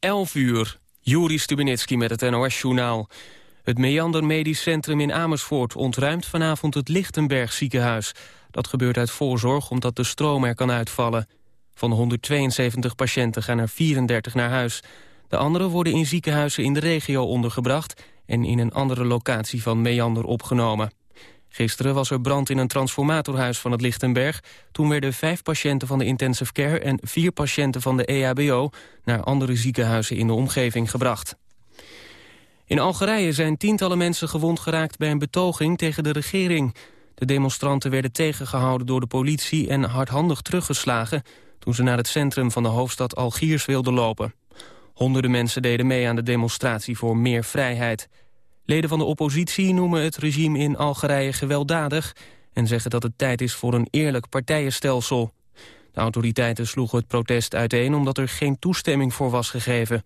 11 uur. Juri Stubenitski met het NOS-journaal. Het Meander Medisch Centrum in Amersfoort ontruimt vanavond het Lichtenberg ziekenhuis. Dat gebeurt uit voorzorg omdat de stroom er kan uitvallen. Van de 172 patiënten gaan er 34 naar huis. De anderen worden in ziekenhuizen in de regio ondergebracht... en in een andere locatie van Meander opgenomen. Gisteren was er brand in een transformatorhuis van het Lichtenberg. Toen werden vijf patiënten van de intensive care en vier patiënten van de EHBO... naar andere ziekenhuizen in de omgeving gebracht. In Algerije zijn tientallen mensen gewond geraakt bij een betoging tegen de regering. De demonstranten werden tegengehouden door de politie en hardhandig teruggeslagen... toen ze naar het centrum van de hoofdstad Algiers wilden lopen. Honderden mensen deden mee aan de demonstratie voor meer vrijheid. Leden van de oppositie noemen het regime in Algerije gewelddadig... en zeggen dat het tijd is voor een eerlijk partijenstelsel. De autoriteiten sloegen het protest uiteen omdat er geen toestemming voor was gegeven.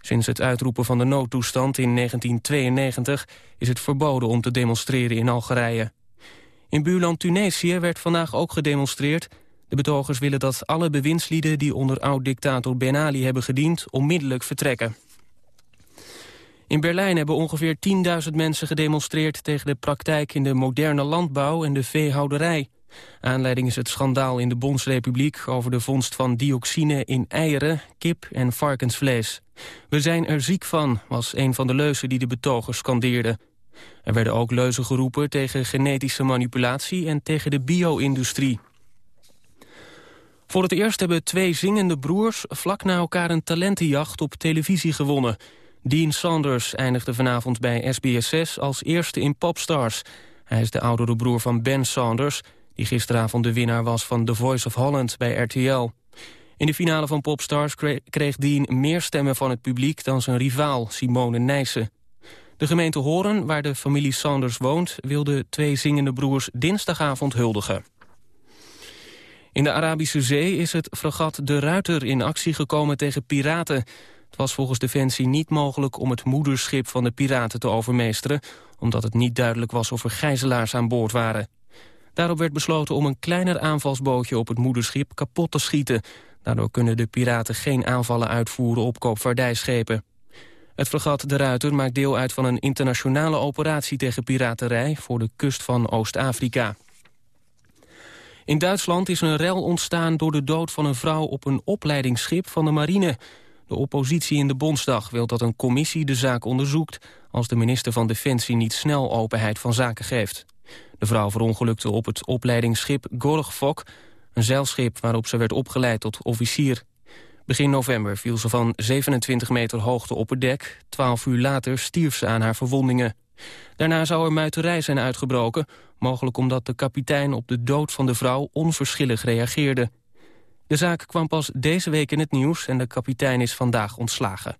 Sinds het uitroepen van de noodtoestand in 1992 is het verboden om te demonstreren in Algerije. In buurland Tunesië werd vandaag ook gedemonstreerd. De betogers willen dat alle bewindslieden die onder oud-dictator Ben Ali hebben gediend onmiddellijk vertrekken. In Berlijn hebben ongeveer 10.000 mensen gedemonstreerd... tegen de praktijk in de moderne landbouw en de veehouderij. Aanleiding is het schandaal in de Bondsrepubliek... over de vondst van dioxine in eieren, kip en varkensvlees. We zijn er ziek van, was een van de leuzen die de betogers scandeerden. Er werden ook leuzen geroepen tegen genetische manipulatie... en tegen de bio-industrie. Voor het eerst hebben twee zingende broers vlak na elkaar een talentenjacht op televisie gewonnen... Dean Sanders eindigde vanavond bij SBS6 als eerste in Popstars. Hij is de oudere broer van Ben Sanders... die gisteravond de winnaar was van The Voice of Holland bij RTL. In de finale van Popstars kreeg Dean meer stemmen van het publiek... dan zijn rivaal Simone Nijssen. De gemeente Horen, waar de familie Sanders woont... wilde twee zingende broers dinsdagavond huldigen. In de Arabische Zee is het fregat De Ruiter in actie gekomen tegen piraten... Was volgens Defensie niet mogelijk om het moederschip van de piraten te overmeesteren... omdat het niet duidelijk was of er gijzelaars aan boord waren. Daarop werd besloten om een kleiner aanvalsbootje op het moederschip kapot te schieten. Daardoor kunnen de piraten geen aanvallen uitvoeren op koopvaardijschepen. Het fregat De Ruiter maakt deel uit van een internationale operatie tegen piraterij voor de kust van Oost-Afrika. In Duitsland is een rel ontstaan door de dood van een vrouw op een opleidingsschip van de marine. De oppositie in de Bondsdag wil dat een commissie de zaak onderzoekt... als de minister van Defensie niet snel openheid van zaken geeft. De vrouw verongelukte op het opleidingsschip Gorgfok... een zeilschip waarop ze werd opgeleid tot officier. Begin november viel ze van 27 meter hoogte op het dek. Twaalf uur later stierf ze aan haar verwondingen. Daarna zou er muiterij zijn uitgebroken... mogelijk omdat de kapitein op de dood van de vrouw onverschillig reageerde. De zaak kwam pas deze week in het nieuws en de kapitein is vandaag ontslagen.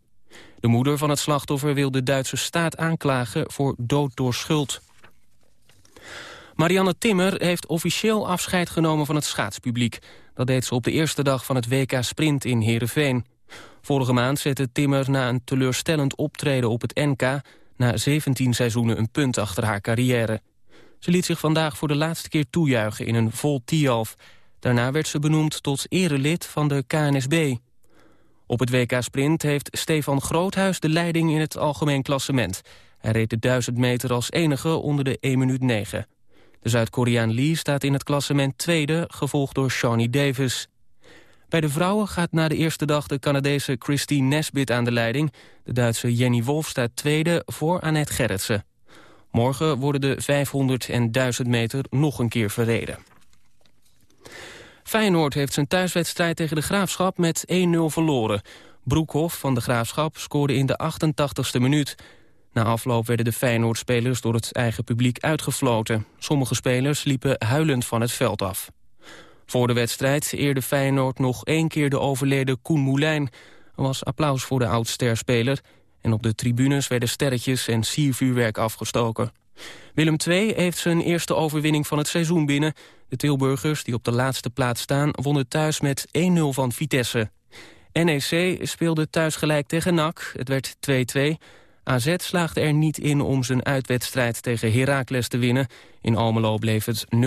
De moeder van het slachtoffer wil de Duitse staat aanklagen voor dood door schuld. Marianne Timmer heeft officieel afscheid genomen van het schaatspubliek. Dat deed ze op de eerste dag van het WK Sprint in Heerenveen. Vorige maand zette Timmer na een teleurstellend optreden op het NK... na 17 seizoenen een punt achter haar carrière. Ze liet zich vandaag voor de laatste keer toejuichen in een vol Tialf... Daarna werd ze benoemd tot erelid van de KNSB. Op het WK Sprint heeft Stefan Groothuis de leiding in het algemeen klassement. Hij reed de 1000 meter als enige onder de 1 minuut 9. De Zuid-Koreaan Lee staat in het klassement tweede, gevolgd door Shawnee Davis. Bij de vrouwen gaat na de eerste dag de Canadese Christine Nesbit aan de leiding. De Duitse Jenny Wolf staat tweede voor Annette Gerritsen. Morgen worden de 500 en 1000 meter nog een keer verreden. Feyenoord heeft zijn thuiswedstrijd tegen de Graafschap met 1-0 verloren. Broekhoff van de Graafschap scoorde in de 88ste minuut. Na afloop werden de Feyenoord-spelers door het eigen publiek uitgefloten. Sommige spelers liepen huilend van het veld af. Voor de wedstrijd eerde Feyenoord nog één keer de overleden Koen Moulijn. Er was applaus voor de oud-sterspeler... en op de tribunes werden sterretjes en siervuurwerk afgestoken. Willem II heeft zijn eerste overwinning van het seizoen binnen. De Tilburgers, die op de laatste plaats staan, wonnen thuis met 1-0 van Vitesse. NEC speelde thuis gelijk tegen NAC, het werd 2-2. AZ slaagde er niet in om zijn uitwedstrijd tegen Heracles te winnen. In Almelo bleef het 0-0.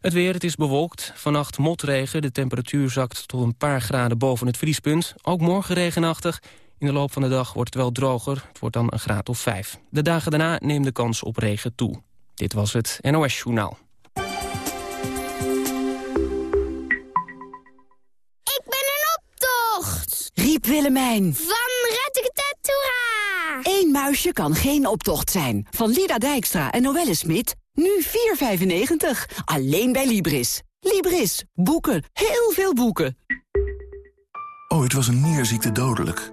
Het weer, het is bewolkt. Vannacht motregen, de temperatuur zakt tot een paar graden boven het vriespunt. Ook morgen regenachtig. In de loop van de dag wordt het wel droger. Het wordt dan een graad of vijf. De dagen daarna neemt de kans op regen toe. Dit was het NOS Journaal. Ik ben een optocht! Riep Willemijn. Van Retteketet, Eén muisje kan geen optocht zijn. Van Lida Dijkstra en Noelle Smit. Nu 4,95. Alleen bij Libris. Libris. Boeken. Heel veel boeken. Ooit was een nierziekte dodelijk.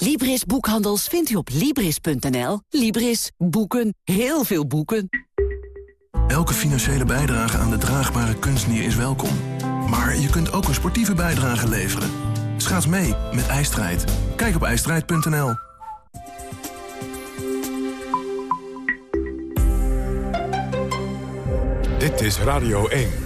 Libris Boekhandels vindt u op Libris.nl. Libris. Boeken. Heel veel boeken. Elke financiële bijdrage aan de draagbare kunstnier is welkom. Maar je kunt ook een sportieve bijdrage leveren. Schaats mee met IJstrijd. Kijk op ijstrijd.nl. Dit is Radio 1.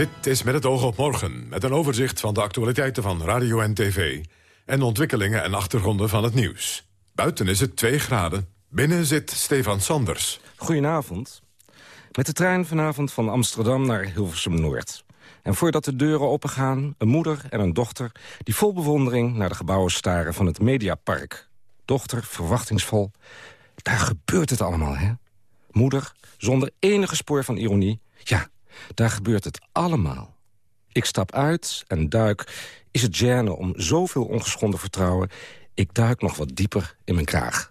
Dit is met het oog op morgen, met een overzicht van de actualiteiten van radio en tv... en ontwikkelingen en achtergronden van het nieuws. Buiten is het 2 graden, binnen zit Stefan Sanders. Goedenavond. Met de trein vanavond van Amsterdam naar Hilversum-Noord. En voordat de deuren opengaan, een moeder en een dochter... die vol bewondering naar de gebouwen staren van het Mediapark. Dochter, verwachtingsvol. Daar gebeurt het allemaal, hè? Moeder, zonder enige spoor van ironie. Ja, daar gebeurt het allemaal. Ik stap uit en duik. Is het gêne om zoveel ongeschonden vertrouwen? Ik duik nog wat dieper in mijn kraag.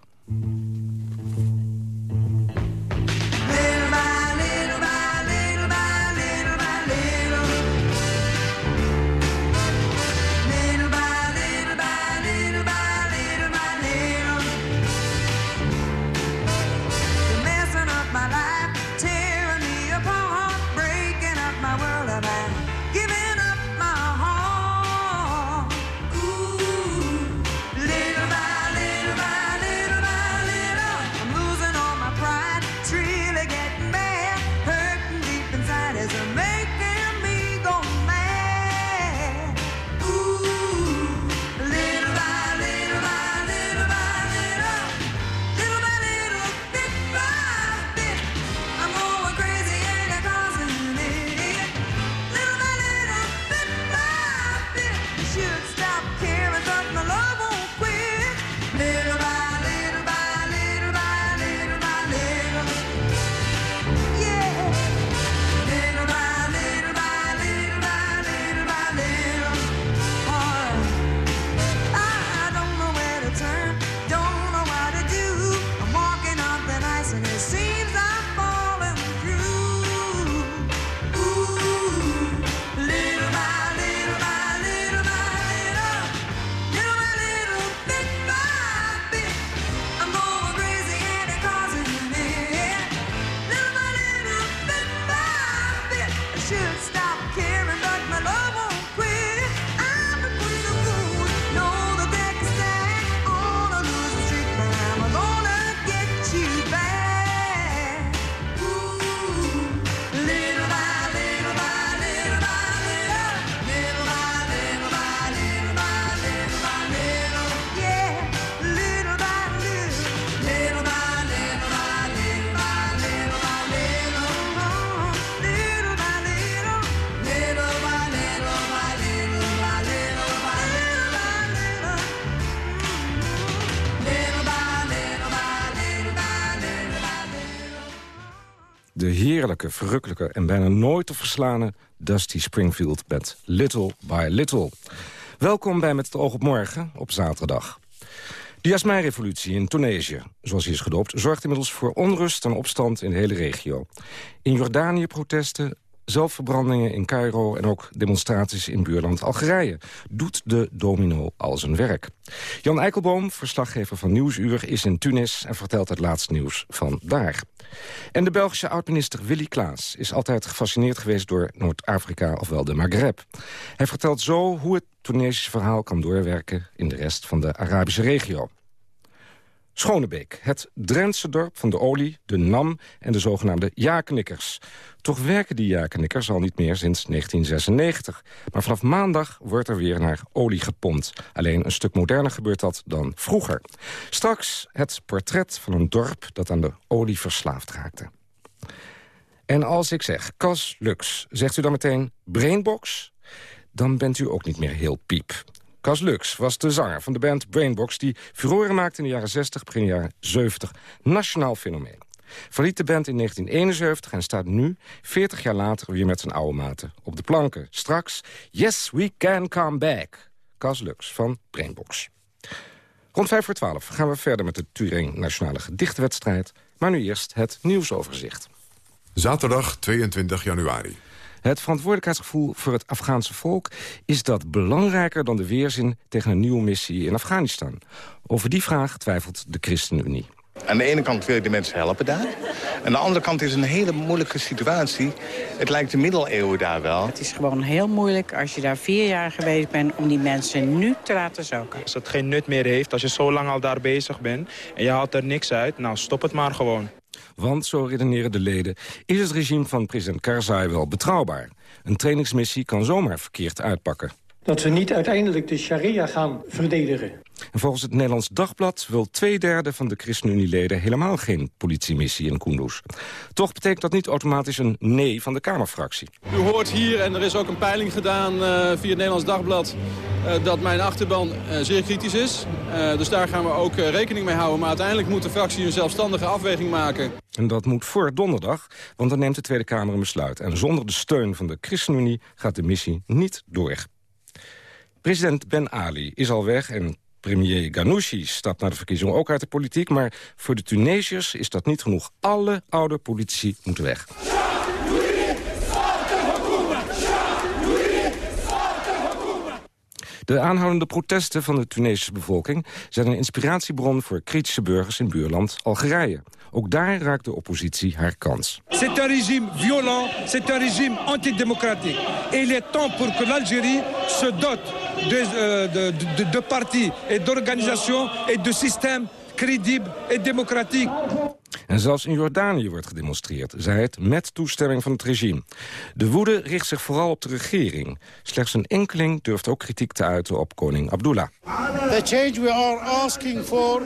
Verrukkelijke en bijna nooit te verslaan Dusty Springfield met Little by Little. Welkom bij Met het oog op morgen op zaterdag. De Jasmijn-revolutie in Tunesië, zoals hij is gedoopt... zorgt inmiddels voor onrust en opstand in de hele regio. In Jordanië protesten, zelfverbrandingen in Cairo... en ook demonstraties in buurland Algerije. Doet de domino al zijn werk. Jan Eikelboom, verslaggever van Nieuwsuur, is in Tunis... en vertelt het laatste nieuws van daar. En de Belgische oud-minister Willy Klaas is altijd gefascineerd geweest... door Noord-Afrika, ofwel de Maghreb. Hij vertelt zo hoe het Tunesische verhaal kan doorwerken... in de rest van de Arabische regio. Schonebeek, het Drentse dorp van de olie, de NAM en de zogenaamde jakenknikkers. Toch werken die jakenknikkers al niet meer sinds 1996. Maar vanaf maandag wordt er weer naar olie gepompt. Alleen een stuk moderner gebeurt dat dan vroeger. Straks het portret van een dorp dat aan de olie verslaafd raakte. En als ik zeg Cas Lux, zegt u dan meteen Brainbox? Dan bent u ook niet meer heel piep. Cas Lux was de zanger van de band Brainbox... die furoren maakte in de jaren 60, begin jaren 70. Nationaal fenomeen. Verliet de band in 1971 en staat nu, 40 jaar later... weer met zijn oude maten op de planken. Straks Yes, We Can Come Back. Cas Lux van Brainbox. Rond 5 voor 12 gaan we verder met de Turing Nationale Gedichtwedstrijd. Maar nu eerst het nieuwsoverzicht. Zaterdag 22 januari. Het verantwoordelijkheidsgevoel voor het Afghaanse volk... is dat belangrijker dan de weerzin tegen een nieuwe missie in Afghanistan? Over die vraag twijfelt de ChristenUnie. Aan de ene kant wil je de mensen helpen daar. Aan de andere kant is het een hele moeilijke situatie. Het lijkt de middeleeuwen daar wel. Het is gewoon heel moeilijk als je daar vier jaar geweest bent... om die mensen nu te laten zoeken. Als het geen nut meer heeft, als je zo lang al daar bezig bent... en je haalt er niks uit, nou stop het maar gewoon. Want, zo redeneren de leden, is het regime van president Karzai wel betrouwbaar. Een trainingsmissie kan zomaar verkeerd uitpakken. Dat ze niet uiteindelijk de sharia gaan verdedigen. En volgens het Nederlands Dagblad wil twee derde van de ChristenUnie-leden helemaal geen politiemissie in Kunduz. Toch betekent dat niet automatisch een nee van de Kamerfractie. U hoort hier, en er is ook een peiling gedaan uh, via het Nederlands Dagblad, uh, dat mijn achterban uh, zeer kritisch is. dus daar gaan we ook rekening mee houden. Maar uiteindelijk moet de fractie een zelfstandige afweging maken. En dat moet voor donderdag, want dan neemt de Tweede Kamer een besluit. En zonder de steun van de ChristenUnie gaat de missie niet door. President Ben Ali is al weg en premier Ghanouchi stapt na de verkiezingen ook uit de politiek. Maar voor de Tunesiërs is dat niet genoeg. Alle oude politici moeten weg. De aanhoudende protesten van de Tunesische bevolking... zijn een inspiratiebron voor kritische burgers in buurland Algerije. Ook daar raakt de oppositie haar kans. C'est un régime violent, c'est un régime antidémocratique. Et il est temps pour que l'Algérie se dote de, uh, de, de, de partis et d'organisations et de systèmes crédibles et démocratiques. En zelfs in Jordanië wordt gedemonstreerd, zei het, met toestemming van het regime. De woede richt zich vooral op de regering. Slechts een enkeling durft ook kritiek te uiten op koning Abdullah. The change we are asking for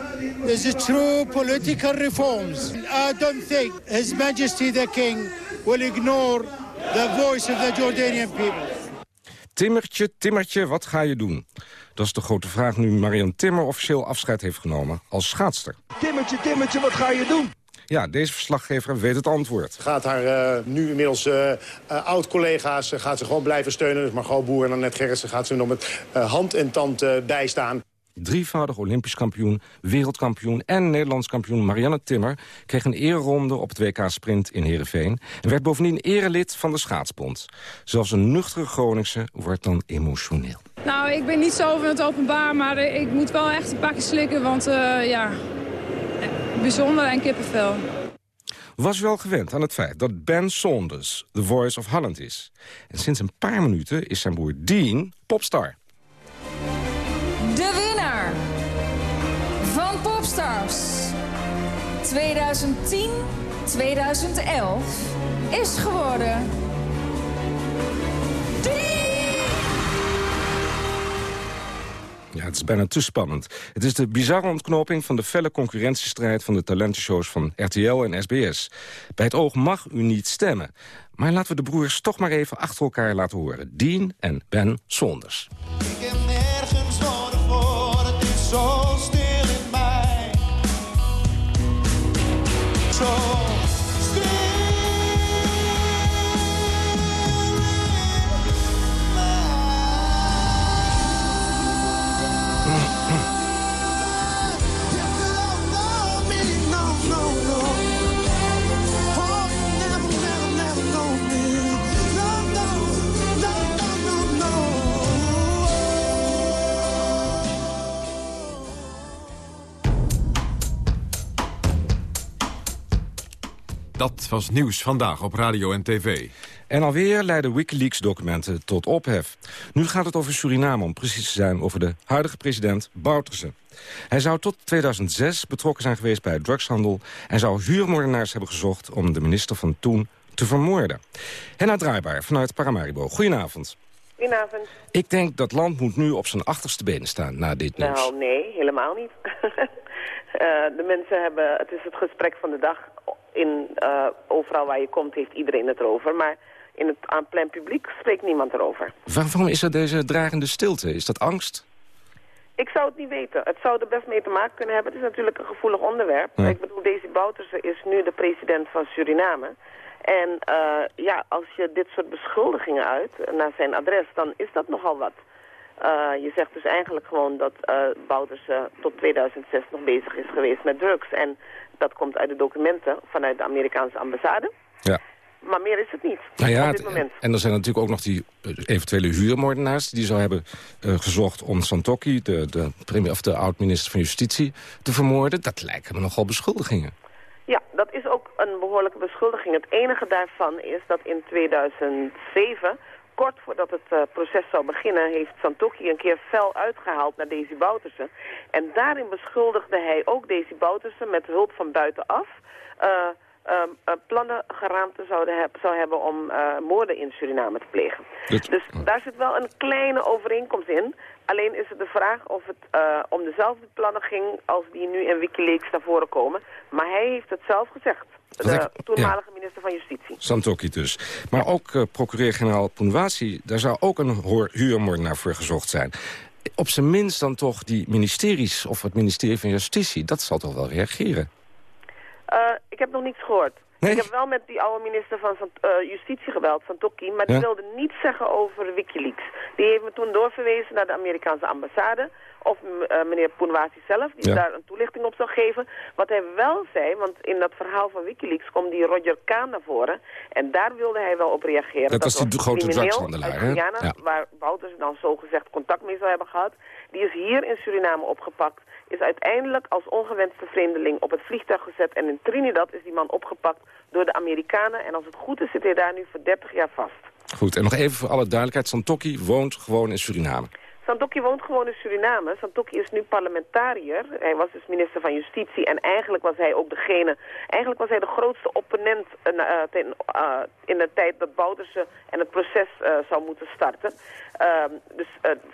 is a true political reforms. I don't think His Majesty the King will ignore the voice of the Jordanian people. Timmertje, Timmertje, wat ga je doen? Dat is de grote vraag nu Marian Timmer officieel afscheid heeft genomen als schaatster. Timmertje, Timmertje, wat ga je doen? Ja, deze verslaggever weet het antwoord. Gaat haar uh, nu inmiddels uh, uh, oud-collega's gaat ze gewoon blijven steunen. Dus Margot Boer en Annette Gerritsen gaat ze nog met hand en tand bijstaan. Drievoudig Olympisch kampioen, wereldkampioen en Nederlands kampioen Marianne Timmer... kreeg een ereronde op het WK Sprint in Heerenveen... en werd bovendien erelid van de Schaatsbond. Zelfs een nuchtere Groningse wordt dan emotioneel. Nou, ik ben niet zo van het openbaar, maar ik moet wel echt een pakje slikken... want uh, ja, bijzonder en kippenvel. Was wel gewend aan het feit dat Ben Saunders The Voice of Holland is. En sinds een paar minuten is zijn broer Dean popstar. De winnaar van Popstars 2010-2011 is geworden... Ja, het is bijna te spannend. Het is de bizarre ontknoping van de felle concurrentiestrijd... van de talentenshows van RTL en SBS. Bij het oog mag u niet stemmen. Maar laten we de broers toch maar even achter elkaar laten horen. Dean en Ben Saunders. Was nieuws vandaag op radio en tv. En alweer leiden Wikileaks-documenten tot ophef. Nu gaat het over Suriname, om precies te zijn over de huidige president Bouterse. Hij zou tot 2006 betrokken zijn geweest bij drugshandel... en zou huurmoordenaars hebben gezocht om de minister van toen te vermoorden. Henna Draaibaar vanuit Paramaribo. Goedenavond. Goedenavond. Ik denk dat land moet nu op zijn achterste benen staan na dit nieuws. Nou, nee, helemaal niet. Eh, de mensen hebben, het is het gesprek van de dag. In, uh, overal waar je komt heeft iedereen het erover. Maar in het aan plein publiek spreekt niemand erover. Waarom is er deze dragende stilte? Is dat angst? Ik zou het niet weten. Het zou er best mee te maken kunnen hebben. Het is natuurlijk een gevoelig onderwerp. Ik bedoel, Daisy Bouterse is nu de president van Suriname. En uh, ja, als je dit soort beschuldigingen uit naar zijn adres, dan is dat nogal wat. Uh, je zegt dus eigenlijk gewoon dat uh, Bouters tot 2006 nog bezig is geweest met drugs. En dat komt uit de documenten vanuit de Amerikaanse ambassade. Ja. Maar meer is het niet nou ja, op dit moment. En er zijn natuurlijk ook nog die eventuele huurmoordenaars... die zou hebben uh, gezocht om Santokki, de, de, premier, of de oud-minister van Justitie, te vermoorden. Dat lijken me nogal beschuldigingen. Ja, dat is ook een behoorlijke beschuldiging. Het enige daarvan is dat in 2007 kort voordat het uh, proces zou beginnen... heeft Santokki een keer fel uitgehaald naar Daisy Boutersen. En daarin beschuldigde hij ook Daisy Boutersen met hulp van buitenaf... Uh, uh, plannen geraamd zouden heb, zou hebben om moorden in Suriname te plegen. Dus daar zit wel een kleine overeenkomst in. Alleen is het de vraag of het om dezelfde plannen ging als die nu in Wikileaks naar voren komen. Maar hij heeft het zelf gezegd de toenmalige minister van Justitie. Santokki dus. Maar ook procureur-generaal Poenwasi, daar zou ook een huurmoordenaar voor gezocht zijn. Op zijn minst dan toch die ministeries of het ministerie van Justitie. Dat zal toch wel reageren? Uh, ik heb nog niets gehoord. Nee? Ik heb wel met die oude minister van uh, Justitie gebeld, Santokki, maar die wilde niets zeggen over Wikileaks. Die heeft me toen doorverwezen naar de Amerikaanse ambassade of uh, meneer Poenwasi zelf, die Ja. daar een toelichting op zou geven. Wat hij wel zei, want in dat verhaal van Wikileaks komt die Roger Kaan naar voren. En daar wilde hij wel op reageren. Dat was die grote drugshandelaar, hè? Ja. waar Wouters dan zogezegd contact mee zou hebben gehad. Die is hier in Suriname opgepakt. Is uiteindelijk als ongewenste vreemdeling op het vliegtuig gezet. En in Trinidad is die man opgepakt door de Amerikanen. En als het goed is, zit hij daar nu voor 30 jaar vast. Goed, en nog even voor alle duidelijkheid. Santokki woont gewoon in Suriname. Santokki woont gewoon in Suriname. Santokki is nu parlementariër. Hij was dus minister van Justitie en eigenlijk was hij ook degene... Eigenlijk was hij de grootste opponent uh, ten, uh, in de tijd dat Bouterse en het proces zou moeten starten. Ehm, dus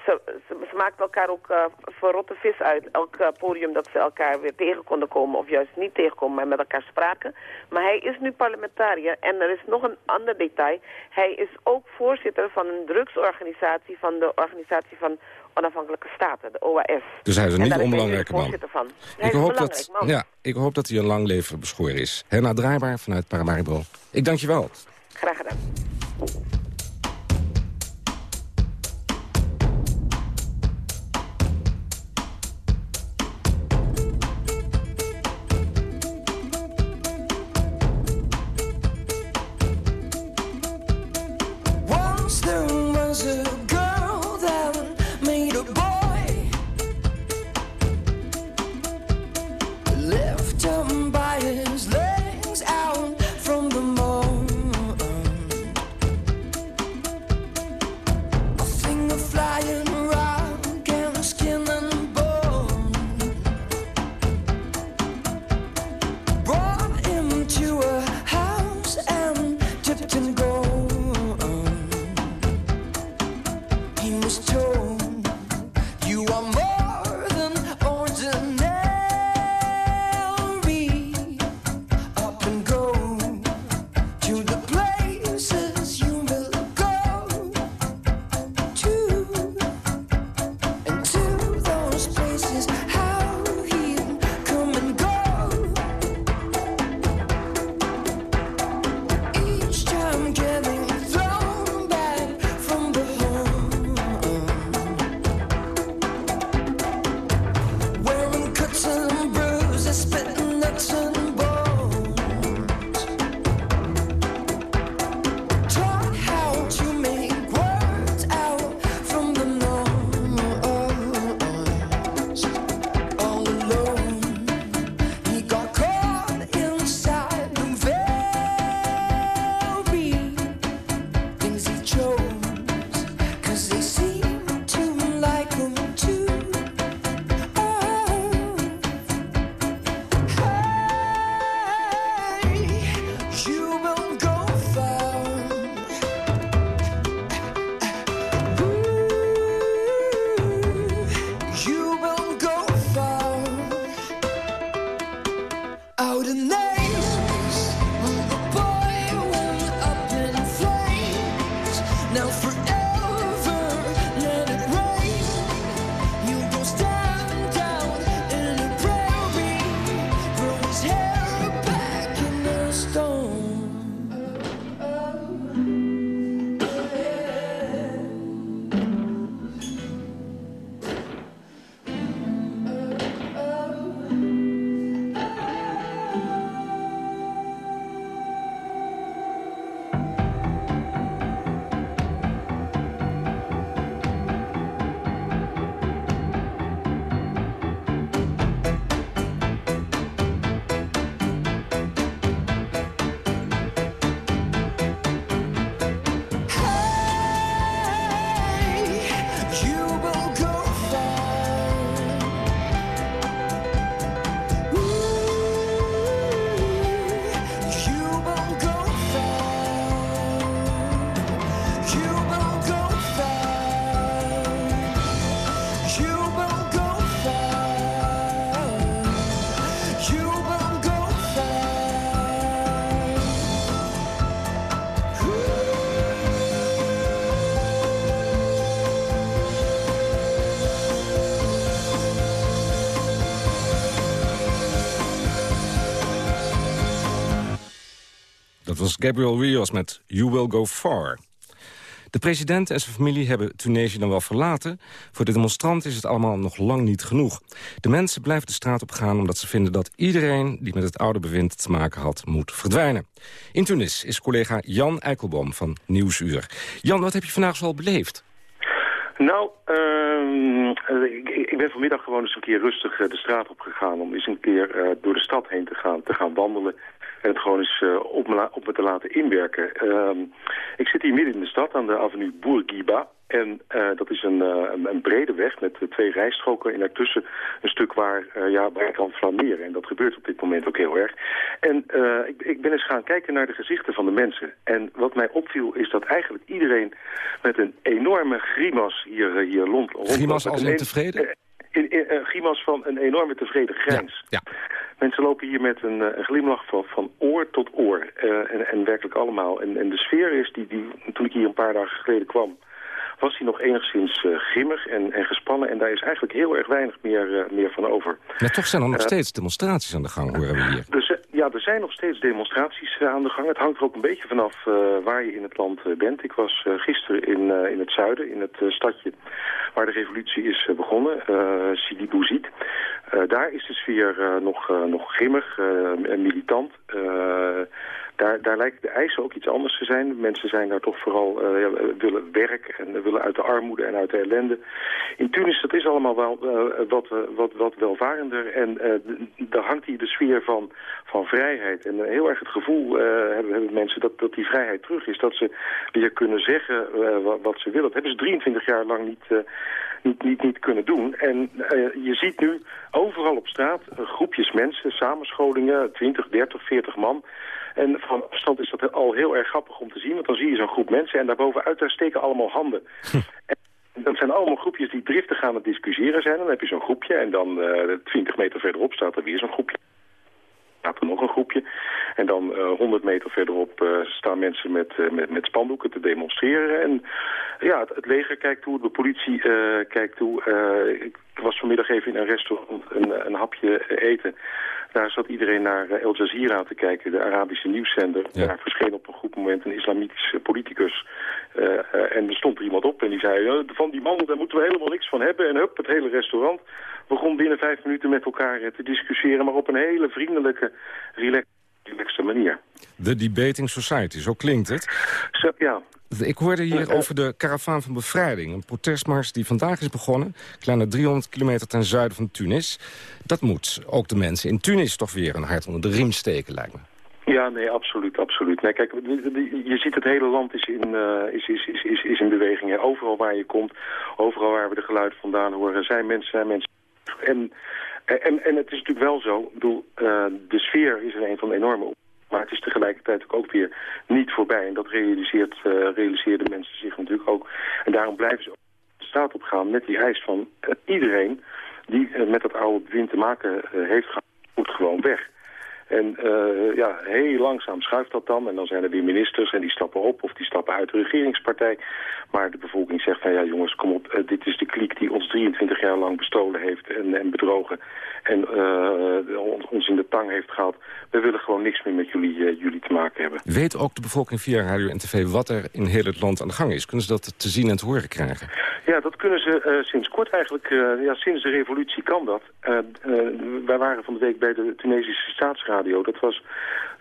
ze, ze, ze maakten elkaar ook verrotte vis uit. Elk podium dat ze elkaar weer tegen konden komen of juist niet tegenkomen, maar met elkaar spraken. Maar hij is nu parlementariër en er is nog een ander detail. Hij is ook voorzitter van een drugsorganisatie van de organisatie van onafhankelijke staten, de OAS. Dus hij is een En niet onbelangrijke man. voorzitter van. Hij Ik hoop, dat, man. ja, ik hoop dat hij een lang leven beschoren is. Henna Draaibaar vanuit Paramaribo. Ik dank je wel. Graag gedaan. Dat was Gabriel Rios met You Will Go Far. De president en zijn familie hebben Tunesië dan wel verlaten. Voor de demonstranten is het allemaal nog lang niet genoeg. De mensen blijven de straat op gaan omdat ze vinden dat iedereen... die met het oude bewind te maken had, moet verdwijnen. In Tunis is collega Jan Eikelboom van Nieuwsuur. Jan, wat heb je vandaag zoal beleefd? Nou, ehm, ik, ben vanmiddag gewoon eens een keer rustig eh, de straat op gegaan... om eens een keer uh, door de stad heen te gaan, te gaan wandelen... En het gewoon eens uh, op, me op, me te laten inwerken. Uh, ik zit hier midden in de stad aan de avenue Bourguiba. En uh, dat is een, uh, een, brede weg met twee rijstroken en daartussen een stuk waar, ja, waar je kan flaneren. En dat gebeurt op dit moment ook heel erg. En ik, ik, ben eens gaan kijken naar de gezichten van de mensen. En wat mij opviel is dat eigenlijk iedereen met een enorme grimas hier, hier rond... Grimas als een tevreden? In, in, in, grimas van een enorme tevreden grijns. Ja, ja. Mensen lopen hier met een, een glimlach van, van oor tot oor. en, en werkelijk allemaal. En, en de sfeer is, die, die, toen ik hier een paar dagen geleden kwam was hij nog enigszins uh, grimmig en, en, gespannen. En daar is eigenlijk heel erg weinig meer, meer van over. Maar toch zijn er nog steeds demonstraties aan de gang, horen we hier. Dus, ja, er zijn nog steeds demonstraties aan de gang. Het hangt er ook een beetje vanaf waar je in het land bent. Ik was gisteren in, in het zuiden, in het stadje waar de revolutie is begonnen, Sidi Bouzid. Daar is de sfeer nog, nog grimmig en militant. Daar, daar lijken de eisen ook iets anders te zijn. Mensen zijn daar toch vooral, uh, willen werk en willen uit de armoede en uit de ellende. In Tunis, dat is allemaal wel uh, wat, uh, wat, wat welvarender. En daar hangt hier de sfeer van, van vrijheid. En heel erg het gevoel hebben, hebben, mensen dat, dat die vrijheid terug is. Dat ze weer kunnen zeggen wat, wat, ze willen. Dat hebben ze 23 jaar lang niet, niet, niet, niet kunnen doen. En je ziet nu overal op straat groepjes mensen, samenscholingen, 20, 30, 40 man... En van afstand is dat al heel erg grappig om te zien. Want dan zie je zo'n groep mensen en daarbovenuit daar steken allemaal handen. En dat zijn allemaal groepjes die driftig aan het discussiëren zijn. Dan heb je zo'n groepje en dan uh, 20 meter verderop staat er weer zo'n groepje staat er nog een groepje. En dan uh, 100 meter verderop uh, staan mensen met, met, met spandoeken te demonstreren. En ja, het, het leger kijkt toe, de politie kijkt toe. Ik was vanmiddag even in een restaurant een, een hapje eten. Daar zat iedereen naar El Jazeera te kijken, de Arabische nieuwszender. Ja. Daar verscheen op een goed moment een islamitische politicus. Uh, uh, en er stond er iemand op en die zei... van die man, daar moeten we helemaal niks van hebben. En hup, het hele restaurant begon binnen vijf minuten met elkaar te discussiëren... maar op een hele vriendelijke, manier. The Debating Society, zo klinkt het. Zo, ja, ik hoorde hier over de Karavaan van Bevrijding. Een protestmars die vandaag is begonnen. Kleine 300 kilometer ten zuiden van Tunis. Dat moet ook de mensen in Tunis toch weer een hart onder de riem steken, lijkt me. Ja, nee, absoluut, absoluut. Nee, kijk, je ziet het hele land is in, uh, is, is, is, is, is in beweging. Hè. Overal waar je komt, overal waar we de geluid vandaan horen, zijn mensen, zijn mensen. En, en, en het is natuurlijk wel zo, ik bedoel, uh, de sfeer is er een van enorme maar het is tegelijkertijd ook weer niet voorbij. En dat realiseert, uh, realiseerden mensen zich natuurlijk ook. En daarom blijven ze de straat op gaan met die eis van uh, iedereen die met dat oude bewind te maken heeft moet gewoon weg. En uh, ja, heel langzaam schuift dat dan. En dan zijn er weer ministers en die stappen op of die stappen uit de regeringspartij. Maar de bevolking zegt van ja jongens, kom op, uh, dit is de kliek die ons 23 jaar lang bestolen heeft en, en bedrogen. En uh, ons in de tang heeft gehad. We willen gewoon niks meer met jullie, jullie te maken hebben. Weet ook de bevolking via radio en tv wat er in heel het land aan de gang is? Kunnen ze dat te zien en te horen krijgen? Ja, dat kunnen ze sinds kort eigenlijk. ja, sinds de revolutie kan dat. wij waren van de week bij de Tunesische staatsraad dat was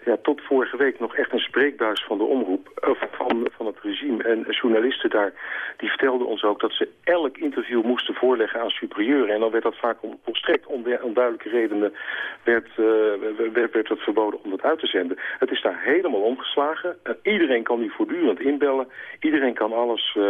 ja, tot vorige week nog echt een spreekbuis van de omroep, of van, van het regime. En journalisten daar, die vertelden ons ook dat ze elk interview moesten voorleggen aan superieuren. En dan werd dat vaak om volstrekt onduidelijke redenen werd, uh, werd, werd het verboden om dat uit te zenden. Het is daar helemaal omgeslagen. Uh, iedereen kan nu voortdurend inbellen. Iedereen kan alles uh,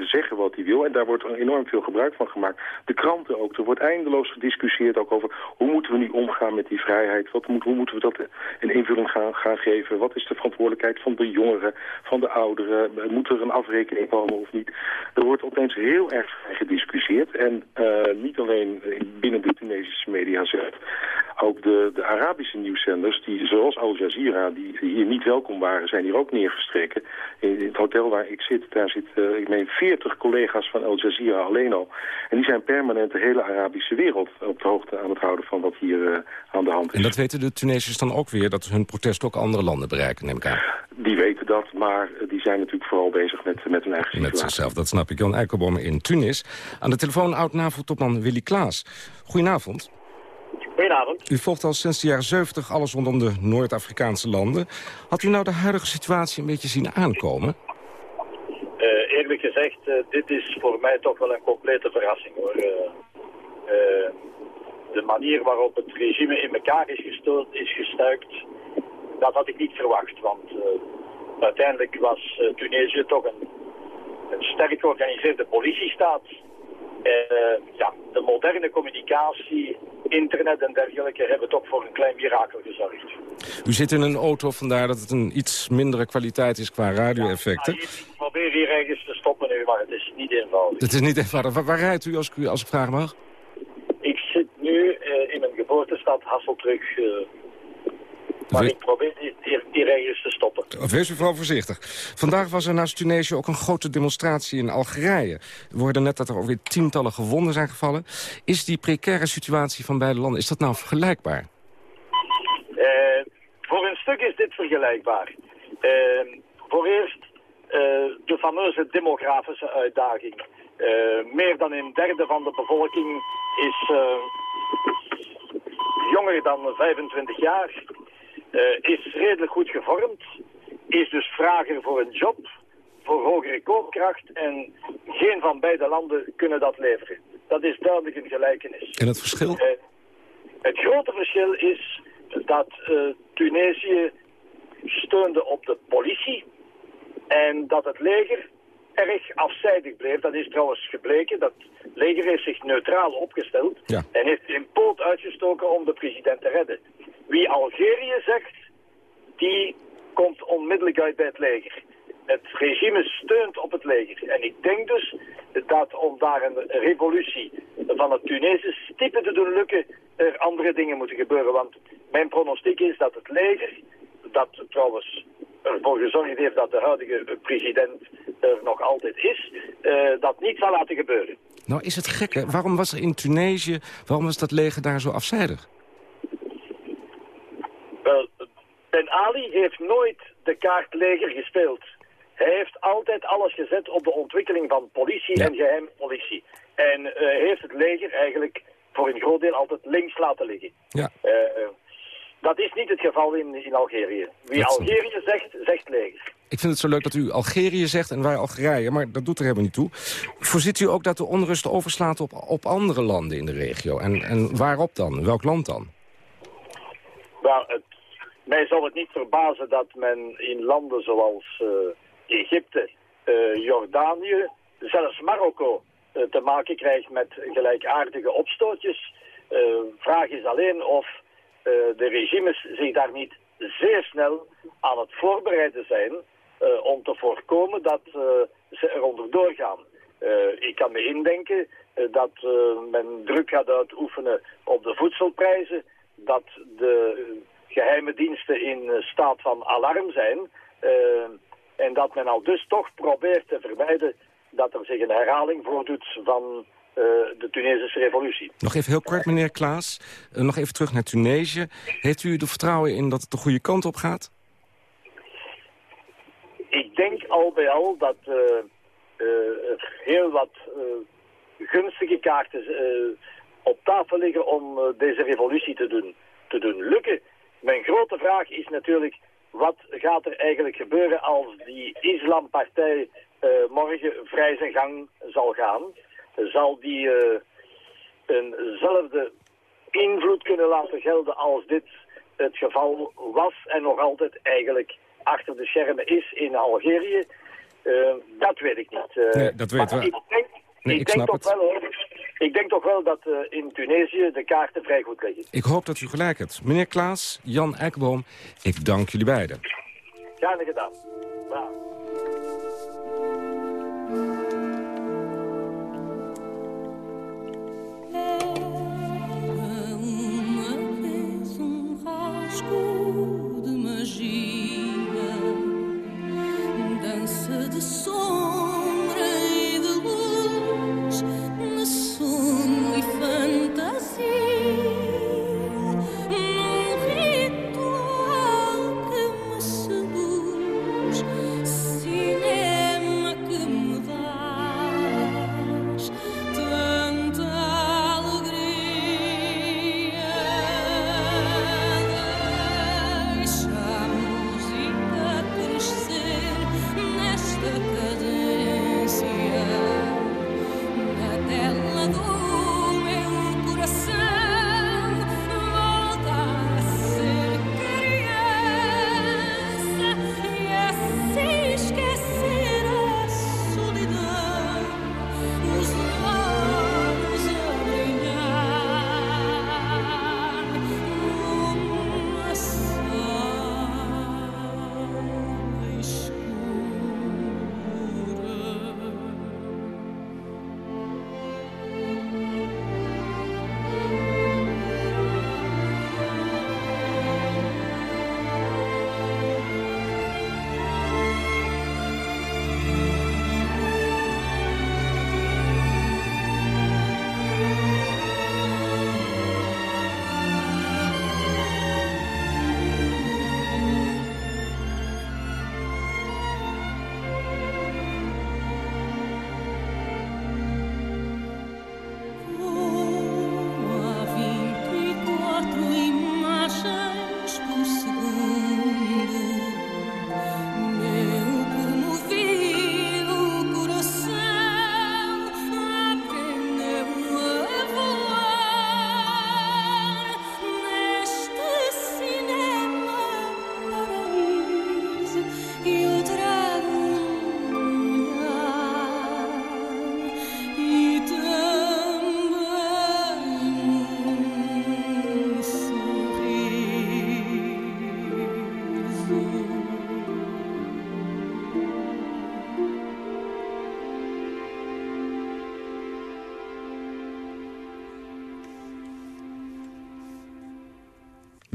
zeggen wat hij wil. En daar wordt enorm veel gebruik van gemaakt. De kranten ook. Er wordt eindeloos gediscussieerd ook over hoe moeten we nu omgaan met die vrijheid. Wat moet, hoe moeten we dat een invulling gaan, gaan geven? Wat is de verantwoordelijkheid van de jongeren, van de ouderen? Moet er een afrekening komen of niet? Er wordt opeens heel erg gediscussieerd. En uh, niet alleen binnen de Tunesische media zelf. Ook de, de Arabische nieuwszenders, die, zoals Al Jazeera, die hier niet welkom waren, zijn hier ook neergestreken. In, het hotel waar ik zit, daar zit, uh, ik meen, 40 collega's van Al Jazeera alleen al. En die zijn permanent de hele Arabische wereld op de hoogte aan het houden van wat hier uh, aan de hand is. En dat weten de Tunesiërs dan ook weer, dat hun protest ook andere landen bereiken, neem ik aan? Die weten dat, maar die zijn natuurlijk vooral bezig met, met hun eigen situatie. Met zichzelf, dat snap ik. Jan Eikelboom in Tunis. Aan de telefoon oud-NAVO-topman Willy Klaas. Goedenavond. Goedenavond. U volgt al sinds de jaren 70 alles rondom de Noord-Afrikaanse landen. Had u nou de huidige situatie een beetje zien aankomen? Uh, eerlijk gezegd, uh, dit is voor mij toch wel een complete verrassing. hoor. Uh, de manier waarop het regime in elkaar is, gestoot, is gestuikt, dat had ik niet verwacht. Want uiteindelijk was Tunesië toch een, een sterk georganiseerde politiestaat. Uh, ja, de moderne communicatie, internet en dergelijke hebben toch voor een klein mirakel gezorgd. U zit in een auto, vandaar dat het een iets mindere kwaliteit is qua radio-effecten. Ja, ik probeer hier ergens te stoppen nu, maar het is niet eenvoudig. Het is niet eenvoudig. Waar, waar rijdt u als, ik, als ik vragen mag? Ik zit nu uh, in mijn geboortestad Hasseltrug... Uh, maar ik probeer hier, hier ergens te stoppen. Wees u vooral voorzichtig. Vandaag was er naast Tunesië ook een grote demonstratie in Algerije. We hoorden net dat er alweer tientallen gewonden zijn gevallen. Is die precaire situatie van beide landen, is dat nou vergelijkbaar? Uh, voor een stuk is dit vergelijkbaar. Uh, voor eerst uh, de fameuze demografische uitdaging. meer dan een derde van de bevolking is jonger dan 25 jaar. Uh, is redelijk goed gevormd, is dus vrager voor een job, voor hogere koopkracht en geen van beide landen kunnen dat leveren. Dat is duidelijk een gelijkenis. En het verschil? Uh, het grote verschil is dat uh, Tunesië steunde op de politie en dat het leger erg afzijdig bleef. Dat is trouwens gebleken. Dat leger heeft zich neutraal opgesteld ja. en heeft een poot uitgestoken om de president te redden. Wie Algerië zegt, die komt onmiddellijk uit bij het leger. Het regime steunt op het leger. En ik denk dus dat om daar een revolutie van het Tunesisch type te doen lukken, er andere dingen moeten gebeuren. Want mijn pronostiek is dat het leger, dat trouwens ervoor gezorgd heeft dat de huidige president er nog altijd is, uh, dat niet zal laten gebeuren. Nou is het gekke, waarom was er in Tunesië, waarom was dat leger daar zo afzijdig? Wel, Ben Ali heeft nooit de kaart leger gespeeld. Hij heeft altijd alles gezet op de ontwikkeling van politie Ja. en geheime politie. En eh, heeft het leger eigenlijk voor een groot deel altijd links laten liggen. Ja. Eh, eh, dat is niet het geval in, in Algerië. Wie. Algerië zegt, zegt leger. Ik vind het zo leuk dat u Algerië zegt en wij Algerije, maar dat doet er helemaal niet toe. Voorziet u ook dat de onrust overslaat op, op andere landen in de regio? En, en waarop dan? Welk land dan? Maar het, mij zal het niet verbazen dat men in landen zoals eh, Egypte, eh, Jordanië, zelfs Marokko eh, te maken krijgt met gelijkaardige opstootjes. Vraag is alleen of de regimes zich daar niet zeer snel aan het voorbereiden zijn eh, om te voorkomen dat eh, ze eronder doorgaan. Eh, ik kan me indenken eh, dat eh, men druk gaat uitoefenen op de voedselprijzen, dat de eh, geheime diensten in eh, staat van alarm zijn eh, en dat men al dus toch probeert te vermijden dat er zich een herhaling voordoet van eh, de Tunesische revolutie. Nog even heel kort, meneer Klaas. Eh, nog even terug naar Tunesië. Heeft u er vertrouwen in dat het de goede kant op gaat? Ik denk al bij al dat eh, eh, er heel wat eh, gunstige kaarten eh, op tafel liggen om eh, deze revolutie te doen, te doen lukken. Mijn grote vraag is natuurlijk, wat gaat er eigenlijk gebeuren als die islampartij eh, morgen vrij zijn gang zal gaan? Zal die eh, eenzelfde invloed kunnen laten gelden als dit het geval was en nog altijd eigenlijk achter de schermen is in Algerië? Eh, dat weet ik niet. Eh, Nee, dat weten maar we. Ik denk, Nee, ik ik denk toch het. wel, ik denk toch wel dat in Tunesië de kaarten vrij goed liggen. Ik hoop dat u gelijk hebt. Meneer Klaas, Jan Eikenboom, ik dank jullie beiden. Gaarne gedaan. Ja.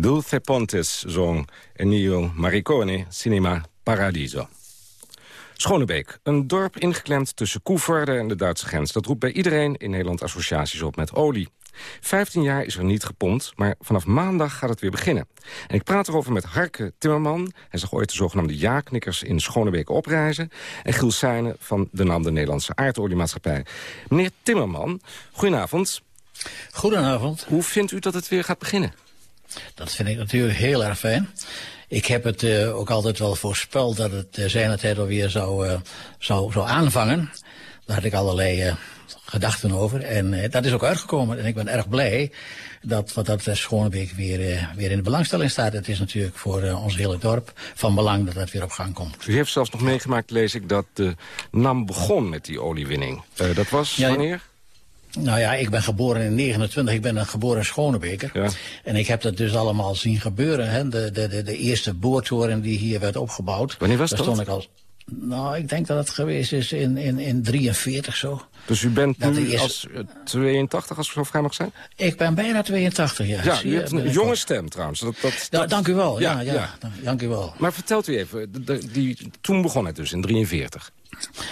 Dulce Pontes zong Ennio Maricone, Cinema Paradiso. Schonebeek, een dorp ingeklemd tussen Koevoorde en de Duitse grens. Dat roept bij iedereen in Nederland associaties op met olie. Vijftien jaar is er niet gepompt, maar vanaf maandag gaat het weer beginnen. En ik praat erover met Harke Timmerman. Hij zag ooit de zogenaamde ja-knikkers in Schonebeek opreizen. En Giel Seijnen van de NAM, de Nederlandse aardoliemaatschappij. Meneer Timmerman, goedenavond. Goedenavond. Hoe vindt u dat het weer gaat beginnen? Dat vind ik natuurlijk heel erg fijn. Ik heb het uh, ook altijd wel voorspeld dat het uh, zijne tijd alweer zou, uh, zou, zou aanvangen. Daar had ik allerlei gedachten over. En dat is ook uitgekomen. En ik ben erg blij dat wat dat Schonebeek weer, weer in de belangstelling staat. Het is natuurlijk voor ons hele dorp van belang dat dat weer op gang komt. U heeft zelfs nog meegemaakt, lees ik, dat de NAM begon met die oliewinning. dat was ja, wanneer? Nou ja, ik ben geboren in 29, ik ben een geboren Schonebeker. Ja. En ik heb dat dus allemaal zien gebeuren. Hè? De, de, de, de eerste boortoren die hier werd opgebouwd. Wanneer was Daar dat? stond ik als, nou, ik denk dat het geweest is in, in, in 43 zo. Dus u bent Dat nu is- als eh, 82, als ik zo vrij mag zijn? Ik ben bijna 82, ja. Ja, u je, hebt een jonge stem trouwens. Dat, dat, Ja, dat- dank u wel. Ja, ja, ja. dank u wel. Maar vertelt u even, die, toen begon het dus in 43.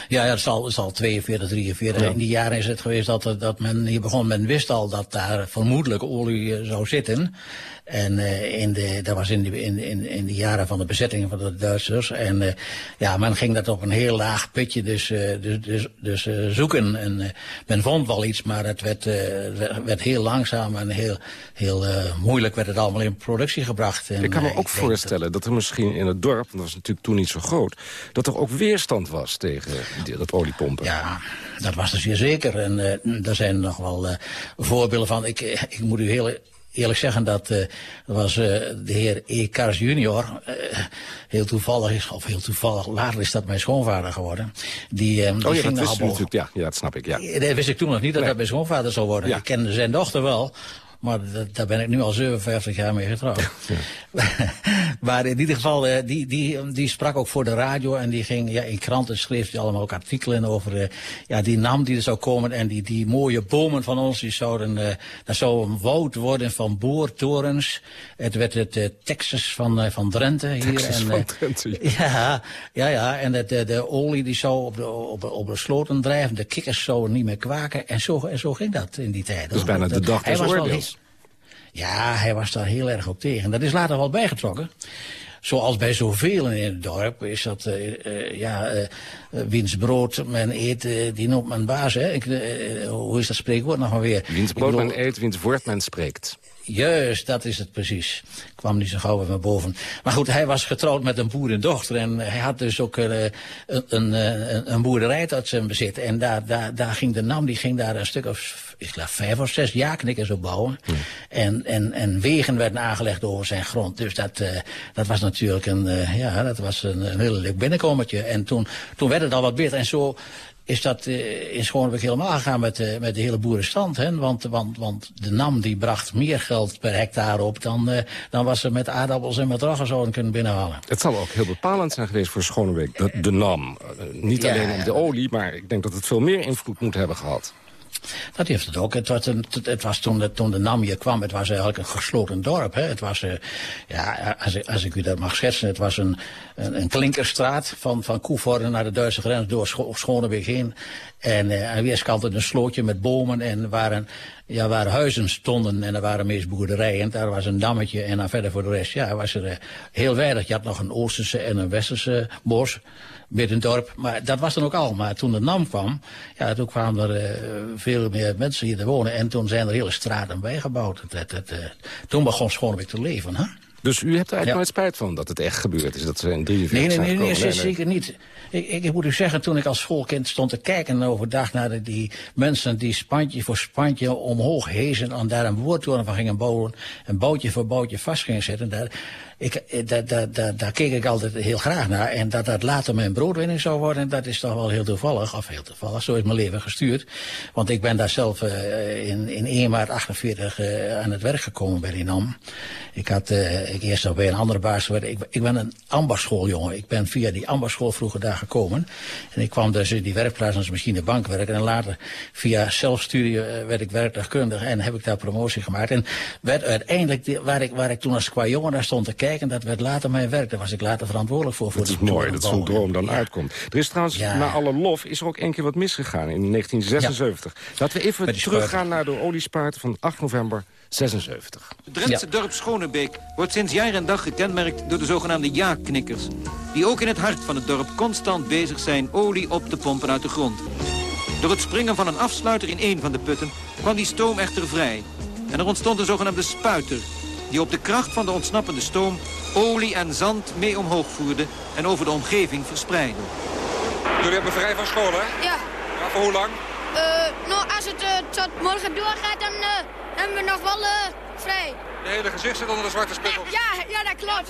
Ja, het zal, het zal 42, 43. Ja. In die jaren is het geweest dat, dat men hier begon. Men wist al dat daar vermoedelijk olie eh, zou zitten. En eh, in de, dat was in de, in, in, in de jaren van de bezetting van de Duitsers. En eh, ja, men ging dat op een heel laag pitje dus, dus, dus, dus zoeken. En men vond wel iets, maar het werd, werd- heel langzaam en heel, heel moeilijk werd het allemaal in productie gebracht. En, ik kan me ook voorstellen dat er misschien in het dorp, want dat was natuurlijk toen niet zo groot, dat er ook weerstand was tegen die- dat oliepompen. Ja, dat was dus zeer zeker. En eh daar zijn nog wel eh, voorbeelden van. Ik, eh, ik moet u heel eerlijk zeggen dat was de heer E. Kars junior. heel toevallig is, of heel toevallig, later is dat mijn schoonvader geworden. Die, die Oh ja, ging dat wist natuurlijk. Ja, ja, dat snap ik, ja. Dat wist ik toen nog niet dat Nee. dat mijn schoonvader zou worden. Ja. Ik kende zijn dochter wel. Maar dat- daar ben ik nu al 57 jaar mee getrouwd. maar in ieder geval, eh, die, die, die sprak ook voor de radio. En die ging, ja, in kranten schreef hij allemaal ook artikelen over eh, ja, die naam die er zou komen. En die, die mooie bomen van ons, die zouden, eh dat zou een woud worden van boortorens. Het werd het Texas van, van Drenthe hier. Texas en, van Drenthe, ja, ja, ja. En de, de, de olie die zou op de, op, de- op de sloten drijven. De kikkers zouden niet meer kwaken. En zo, en zo ging dat in die tijd. Dat is bijna de dag des oordeels. Ja, hij was daar heel erg op tegen. Dat is later wel bijgetrokken. Zoals bij zoveel in het dorp is dat, eh, eh, ja, eh, wiens brood men eet, die noemt men baas. Hè? Ik, hoe is dat spreekwoord nog maar weer? Wiens Ik brood bedoel- men eet, wiens woord men spreekt. Juist, dat is het precies. Kwam niet zo gauw me boven. Maar goed, hij was getrouwd met een boerendochter. En hij had dus ook een, een, een, boerderij tot zijn bezit. En daar, daar, daar ging de NAM, die ging daar een stuk of, ik geloof vijf of zes jaarknikkers op bouwen. En, en, en wegen werden aangelegd over zijn grond. Dus dat, eh, dat was natuurlijk een, eh, ja, dat was een, een heel leuk binnenkomertje. En toen, toen werd het al wat beter. En zo is dat eh, in Schoonbeek helemaal gegaan met, met de hele boerenstand. Hè? Want, want, want de NAM die bracht meer geld per hectare op dan, dan wat ze met aardappels en met roggen zouden kunnen binnenhalen. Het zal ook heel bepalend zijn geweest voor Schonebeek, de, de NAM. Niet Ja. alleen om de olie, maar ik denk dat het veel meer invloed moet hebben gehad. Dat heeft het ook. Het was, toen, de, NAM hier kwam, het was eigenlijk een gesloten dorp. Hè. Het was, eh, ja, als, ik- u dat mag schetsen, het was een, een, klinkerstraat van, van naar de Duitse grens door Scho Schonebeek heen. En eh, aan weerskanten een slootje met bomen en waren, ja, waar huizen stonden en er waren meest boerderijen. Daar was een dammetje en dan verder voor de rest, ja, was er eh, heel weinig. Je had nog een Oosterse en een Westerse bos met een dorp. Maar dat was dan ook al. Maar toen de NAM kwam, ja, toen kwamen er eh, veel meer mensen hier te wonen. En toen zijn er hele straten bijgebouwd. Dat, dat, eh, toen begon Schoonbeek te leven. Hè? Dus u hebt er eigenlijk Ja. nooit spijt van dat het echt gebeurd is. Dat ze in 43 Nee, nee, nee, nee, gekomen. zeker niet. Ik, ik, moet u zeggen, toen ik als schoolkind stond te kijken overdag naar de, die mensen die spantje voor spantje omhoog hezen en daar een woordtoren van gingen bouwen, en boutje voor boutje vast gingen zetten, daar, ik, eh, da, da, da, daar keek ik altijd heel graag naar. En dat dat later mijn broodwinning zou worden, dat is toch wel heel toevallig. Of heel toevallig, zo is mijn leven gestuurd. Want ik ben daar zelf uh, in, in 1 maart 48 uh, aan het werk gekomen bij NAM. Ik had uh, ik eerst nog bij een andere baas. Ik, ik ben een ambachtschooljongen. Ik ben via die ambachtschool vroeger daar gekomen. En ik kwam dus in die werkplaats als machinebank werken. En later via zelfstudie werd ik werktuigkundig en heb ik daar promotie gemaakt. En werd uiteindelijk, waar ik, waar ik toen als qua jongen daar stond te kijken, dat werd later mijn werk. Daar was ik later verantwoordelijk voor. voor dat is mooi, dat zo'n droom dan uitkomt. Er is trouwens, ja. na alle lof, is er ook één keer wat misgegaan in 1976. Ja. Laten we even teruggaan naar de oliespaart van 8 november 76. Het Drentse ja. dorp Schonebeek wordt sinds jaar en dag gekenmerkt door de zogenaamde ja-knikkers. Die ook in het hart van het dorp constant bezig zijn olie op te pompen uit de grond. Door het springen van een afsluiter in een van de putten kwam die stoom echter vrij. En er ontstond een zogenaamde spuiter, die op de kracht van de ontsnappende stoom olie en zand mee omhoog voerde en over de omgeving verspreidde. Jullie hebben vrij van school, hè? Ja. ja voor hoe lang? Uh, nou, als het uh, tot morgen doorgaat, dan uh, hebben we nog wel vrij. Je hele gezicht zit onder de zwarte spiegel. Ja, ja, dat klopt.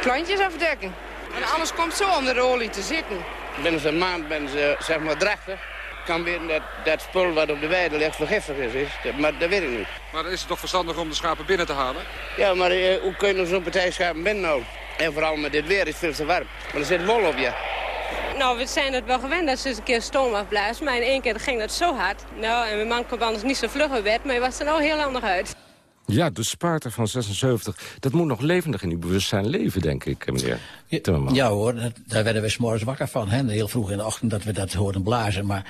Klantjes afdekken. En alles komt zo onder de olie te zitten. Binnen een maand ben ze zeg maar drachtig kan weten dat dat spul wat op de weide ligt vergiftig is. is. Maar dat weet ik niet. Maar dan is het toch verstandig om de schapen binnen te halen? Ja, maar uh, hoe kun je zo'n partij schapen binnen houden? En vooral met dit weer is het veel te warm. Maar er zit wol op je. Nou, we zijn het wel gewend dat ze eens een keer stoom afblazen. Maar in één keer ging dat zo hard. Nou, en mijn man kwam anders niet zo vlug op bed, maar hij was er nou heel anders uit. Ja, de Sparta van 76, dat moet nog levendig in uw bewustzijn leven, denk ik, meneer Timmerman. Ja hoor, dat, daar werden we s'morgens wakker van. Hè? Heel vroeg in de ochtend dat we dat hoorden blazen. Maar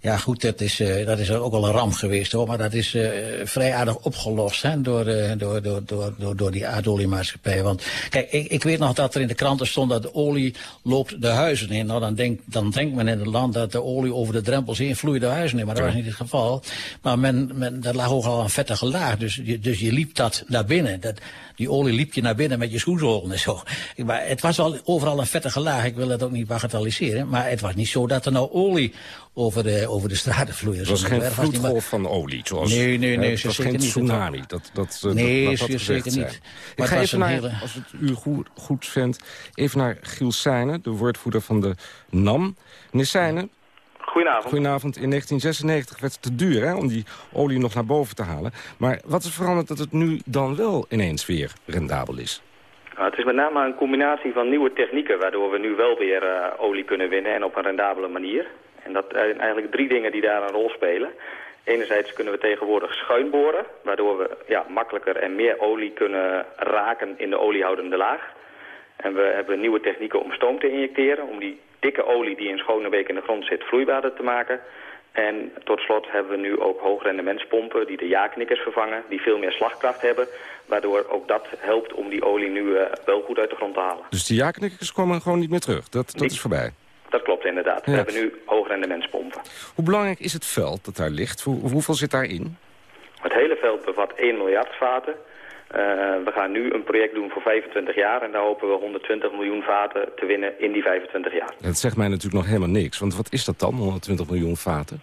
ja goed, dat is, uh, dat is ook wel een ramp geweest hoor. Maar dat is uh, vrij aardig opgelost hè? Door, uh, door, door, door, door, door die aardoliemaatschappij. Want kijk, ik, ik weet nog dat er in de kranten stond dat de olie loopt de huizen in. Nou, dan, denk, dan denkt men in het land dat de olie over de drempels heen vloeit de huizen in. Maar dat was niet het geval. Maar men, men, dat lag ook al een vettige laag. Dus, dus je liep dat naar binnen. Dat, die olie liep je naar binnen met je schoenzolen en zo. Maar het was al overal een vettige laag. Ik wil het ook niet bagatelliseren. Maar het was niet zo dat er nou olie over de, over de straten vloeide. Het was geen vloedgolf van olie. Zoals, nee, nee, nee. Het was geen tsunami. Dat, dat, nee, dat, dat, dat zeker niet. Ik ga even naar, hele... als het u goed, goed vindt, even naar Giel Seijnen, de woordvoerder van de NAM. Meneer Seijnen, Goedenavond. Goedenavond. In 1996 werd het te duur hè, om die olie nog naar boven te halen. Maar wat is veranderd dat het nu dan wel ineens weer rendabel is? Nou, het is met name een combinatie van nieuwe technieken... waardoor we nu wel weer uh, olie kunnen winnen en op een rendabele manier. En dat zijn eigenlijk drie dingen die daar een rol spelen. Enerzijds kunnen we tegenwoordig schuin boren... waardoor we ja, makkelijker en meer olie kunnen raken in de oliehoudende laag. En we hebben nieuwe technieken om stoom te injecteren... om die dikke olie die in Schonebeek in de grond zit vloeibaarder te maken. En tot slot hebben we nu ook hoogrendementspompen die de ja-knikkers vervangen, die veel meer slagkracht hebben, waardoor ook dat helpt om die olie nu uh, wel goed uit de grond te halen. Dus die ja-knikkers komen gewoon niet meer terug? Dat, dat is voorbij? Dat klopt inderdaad. Ja. We hebben nu hoogrendementspompen. Hoe belangrijk is het veld dat daar ligt? Hoe, hoeveel zit daarin? Het hele veld bevat 1 miljard vaten. Uh, we gaan nu een project doen voor 25 jaar en daar hopen we 120 miljoen vaten te winnen in die 25 jaar. Dat zegt mij natuurlijk nog helemaal niks, want wat is dat dan, 120 miljoen vaten?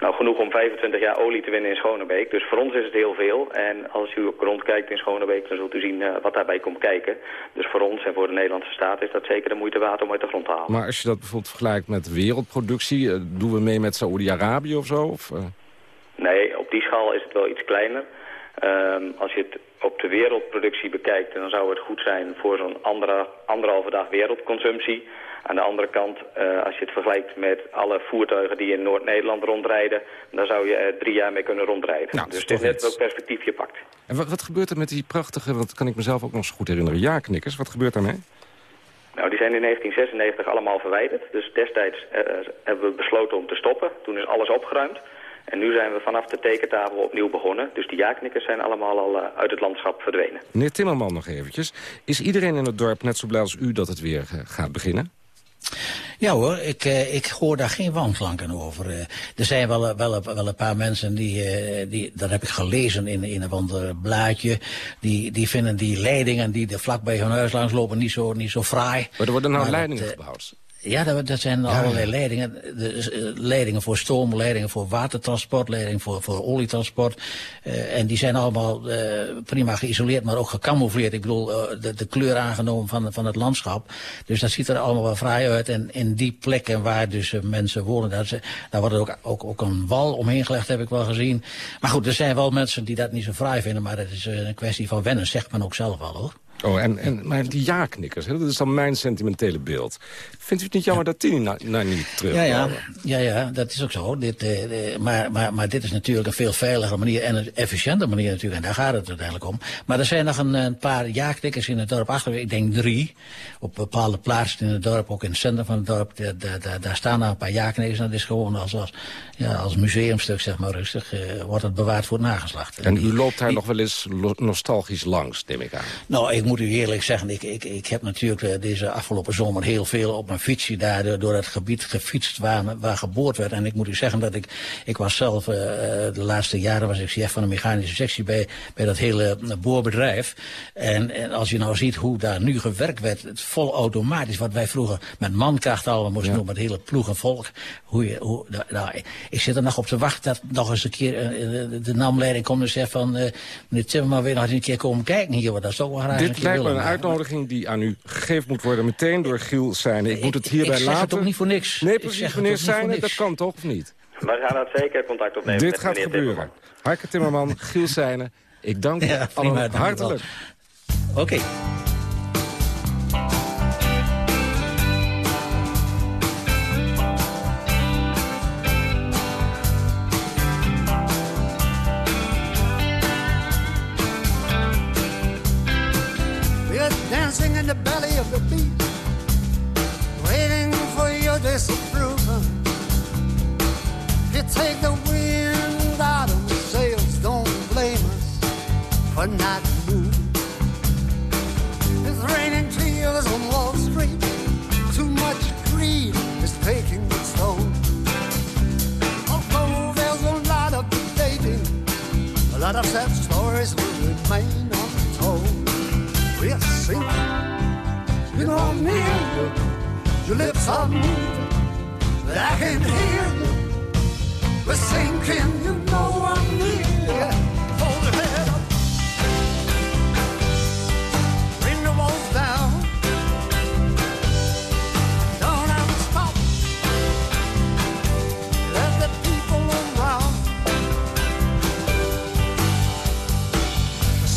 Nou, genoeg om 25 jaar olie te winnen in Schonebeek. Dus voor ons is het heel veel. En als u ook rondkijkt in Schonebeek, dan zult u zien uh, wat daarbij komt kijken. Dus voor ons en voor de Nederlandse staat is dat zeker de moeite waard om uit de grond te halen. Maar als je dat bijvoorbeeld vergelijkt met wereldproductie, uh, doen we mee met Saoedi-Arabië of zo? Of, uh... Nee, op die schaal is het wel iets kleiner. Um, als je het op de wereldproductie bekijkt, dan zou het goed zijn voor zo'n andere, anderhalve dag wereldconsumptie. Aan de andere kant, uh, als je het vergelijkt met alle voertuigen die in Noord-Nederland rondrijden, dan zou je er drie jaar mee kunnen rondrijden. Nou, dus het is net welk perspectief je pakt. En wat, wat gebeurt er met die prachtige, wat kan ik mezelf ook nog zo goed herinneren, ja-knikkers? Wat gebeurt daarmee? Nou, die zijn in 1996 allemaal verwijderd. Dus destijds uh, hebben we besloten om te stoppen. Toen is alles opgeruimd. En nu zijn we vanaf de tekentafel opnieuw begonnen. Dus die ja-knikkers zijn allemaal al uh, uit het landschap verdwenen. Meneer Timmerman nog eventjes. Is iedereen in het dorp net zo blij als u dat het weer uh, gaat beginnen? Ja hoor, ik, uh, ik hoor daar geen wanklanken over. Er zijn wel, wel, wel een paar mensen die, die, dat heb ik gelezen in, in een ander blaadje, die, die vinden die leidingen die er vlak bij hun huis langs lopen niet zo, niet zo fraai. Maar er worden nou leidingen gebouwd? Ja, dat, dat zijn allerlei leidingen. De, eh, leidingen voor stoom, leidingen voor watertransport, leidingen voor, voor olietransport. Eh, en die zijn allemaal eh, prima geïsoleerd, maar ook gecamoufleerd. Ik bedoel, de, de kleur aangenomen van, van het landschap. Dus dat ziet er allemaal wel fraai uit. En in die plekken waar dus mensen wonen, daar, ze- daar wordt ook, ook, ook een wal omheen gelegd, heb ik wel gezien. Maar goed, er zijn wel mensen die dat niet zo fraai vinden, maar het is een kwestie van wennen, zegt men ook zelf wel hoor. Oh, en, en, maar die ja-knikkers, hè, dat is dan mijn sentimentele beeld. Vindt u het niet jammer dat die nou, nou niet terug Ja, ja, ja, ja, dat is ook zo. Dit, eh, eh, maar, maar, maar dit is natuurlijk een veel veiligere manier en een efficiënte manier natuurlijk. En daar gaat het uiteindelijk om. Maar er zijn nog een, een paar ja-knikkers in het dorp achter. Ik denk drie. Op bepaalde plaatsen in het dorp, ook in het centrum van het dorp. Daar, staan nog een paar ja-knikkers. En dat is gewoon als, als, ja, als museumstuk, zeg maar rustig. eh, wordt het bewaard voor het nageslacht. En u loopt daar nog wel eens nostalgisch langs, neem ik aan. Nou, ik moet u eerlijk zeggen, ik, ik, ik heb natuurlijk eh, deze afgelopen zomer heel veel op mijn fietsje daar door, het gebied gefietst waar, waar geboord werd. En ik moet u zeggen dat ik, ik was zelf, eh, eh, de laatste jaren was ik chef van een mechanische sectie bij, bij dat hele boorbedrijf. En, en als je nou ziet hoe daar nu gewerkt werd, het vol automatisch, wat wij vroeger met mankracht allemaal moesten doen, met hele ploeg en volk. Hoe je, hoe, nou, nou, ik zit er nog op te wachten dat nog eens een keer de, de NAM-leiding komt en zegt van, eh meneer Timmerman, wil je nog eens een keer komen kijken hier, want dat zou ik wel graag Dit keer lijkt me een uitnodiging die aan u gegeven moet worden... meteen door Giel Seijnen. Ik moet het hierbij ik zeg het laten. ook niet voor niks. Nee, Ik precies, het meneer Seijnen, dat kan toch of niet? We gaan dat zeker contact opnemen Dit met gaat gebeuren. Timmerman. Harke Timmerman, Giel Seijnen, ik dank u Ja, wel. hartelijk. Oké.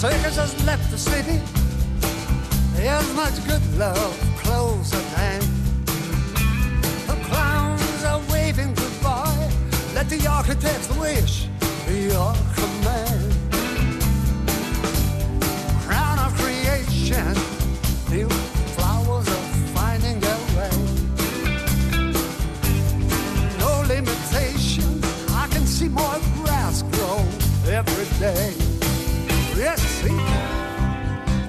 Circus has left the city. There's much good love close at hand. The clowns are waving goodbye. Let the architects wish your command. Crown of creation, new flowers are finding their way. No limitation, I can see more grass grow every day. Yes, see,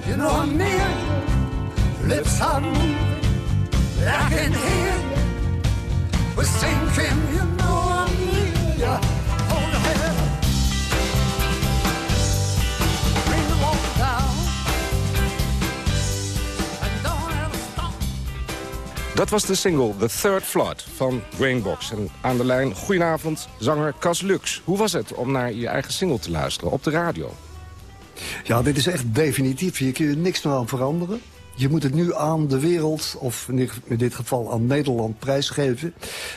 you know I'm near. Lips are moving, but I can hear you. We're sinking, you know I'm near you. Hold. Dat was de single The Third Flood van Brainbox. En aan de lijn, goedenavond, zanger Cas Lux. Hoe was het om naar je eigen single te luisteren op de radio? Ja, dit is echt definitief. Hier kun je niks meer aan veranderen. Je moet het nu aan de wereld, of in dit- in dit geval aan Nederland, prijsgeven.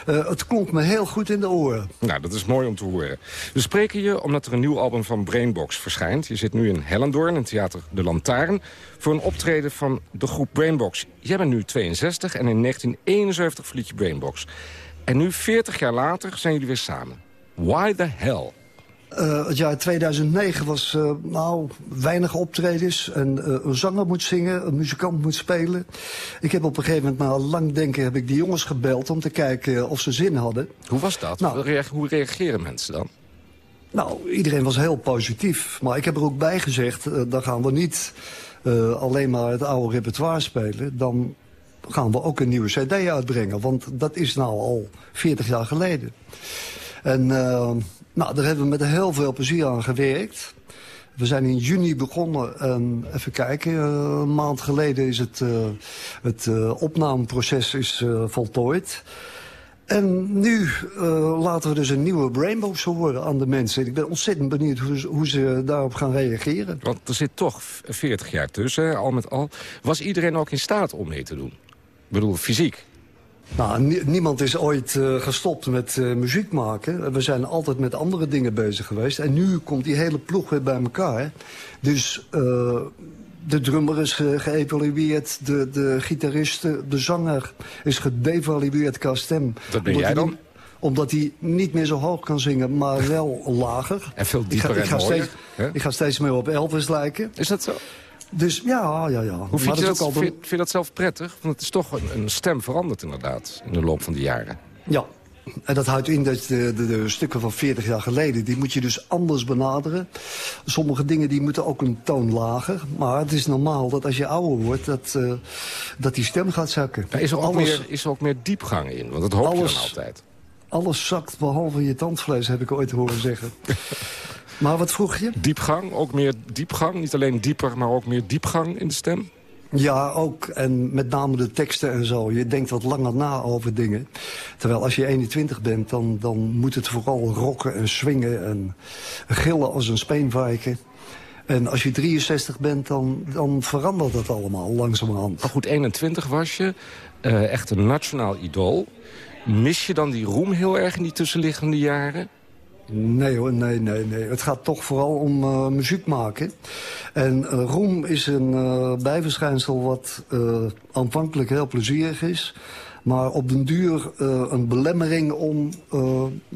Eh, het klonk me heel goed in de oren. Nou, dat is mooi om te horen. We spreken je omdat er een nieuw album van Brainbox verschijnt. Je zit nu in Hellendoorn, in theater De Lantaarn... voor een optreden van de groep Brainbox. Jij bent nu 62 en in 1971 verliet je Brainbox. En nu, 40 jaar later, zijn jullie weer samen. Why the hell? Eh, het jaar 2009 was eh, nou weinig optredens. En, eh, een zanger moet zingen, een muzikant moet spelen. Ik heb op een gegeven moment, na lang denken, heb ik die jongens gebeld om te kijken of ze zin hadden. Hoe was dat? Nou. Hoe rea- Hoe reageren mensen dan? Nou, iedereen was heel positief. Maar ik heb er ook bij gezegd, dan gaan we niet alleen maar het oude repertoire spelen. Dan gaan we ook een nieuwe cd uitbrengen. Want dat is nou al 40 jaar geleden. En eh, nou, daar hebben we met heel veel plezier aan gewerkt. We zijn in juni begonnen en even kijken, eh, een maand geleden is het, uh, het uh, opnameproces is, voltooid. En nu laten we dus een nieuwe Rainbow horen aan de mensen. Ik ben ontzettend benieuwd hoe, hoe, ze daarop gaan reageren. Want er zit toch 40 jaar tussen, al met al. Was iedereen ook in staat om mee te doen? Ik bedoel, fysiek? Nou, niemand is ooit uh, gestopt met uh, muziek maken. We zijn altijd met andere dingen bezig geweest. En nu komt die hele ploeg weer bij elkaar. Dus uh, de drummer is ge geëvalueerd, de, de gitarist, de zanger is gedevalueerd qua stem. Dat ben jij dan? omdat hij niet meer zo hoog kan zingen, maar wel lager. En veel dieper ik ga, ik ga en mooier. Steeds, ik ga steeds meer op Elvis lijken. Is dat zo? Dus ja, ja, ja. Hoe vind je, dat, vind, vind je dat zelf prettig? Want het is toch een, een, stem veranderd inderdaad in de loop van de jaren. Ja, en dat houdt in dat de, de, de, stukken van 40 jaar geleden... die moet je dus anders benaderen. Sommige dingen die moeten ook een toon lager. Maar het is normaal dat als je ouder wordt... dat, uh, dat die stem gaat zakken. is, er ook meer, is er ook meer diepgang in? Want dat hoop alles, je dan altijd. Alles zakt behalve je tandvlees, heb ik ooit horen zeggen. Maar wat vroeg je? Diepgang, ook meer diepgang. Niet alleen dieper, maar ook meer diepgang in de stem. Ja, ook. En met name de teksten en zo. Je denkt wat langer na over dingen. Terwijl als je 21 bent, dan, dan moet het vooral rocken en swingen... en gillen als een speenvarken. En als je 63 bent, dan, dan verandert dat allemaal langzamerhand. Maar goed, 21 was je. Uh, echt een nationaal idool. Mis je dan die roem heel erg in die tussenliggende jaren? Nee hoor, nee, nee, nee. Het gaat toch vooral om uh, muziek maken. En uh, roem is een uh, bijverschijnsel wat aanvankelijk heel plezierig is. Maar op den duur een belemmering om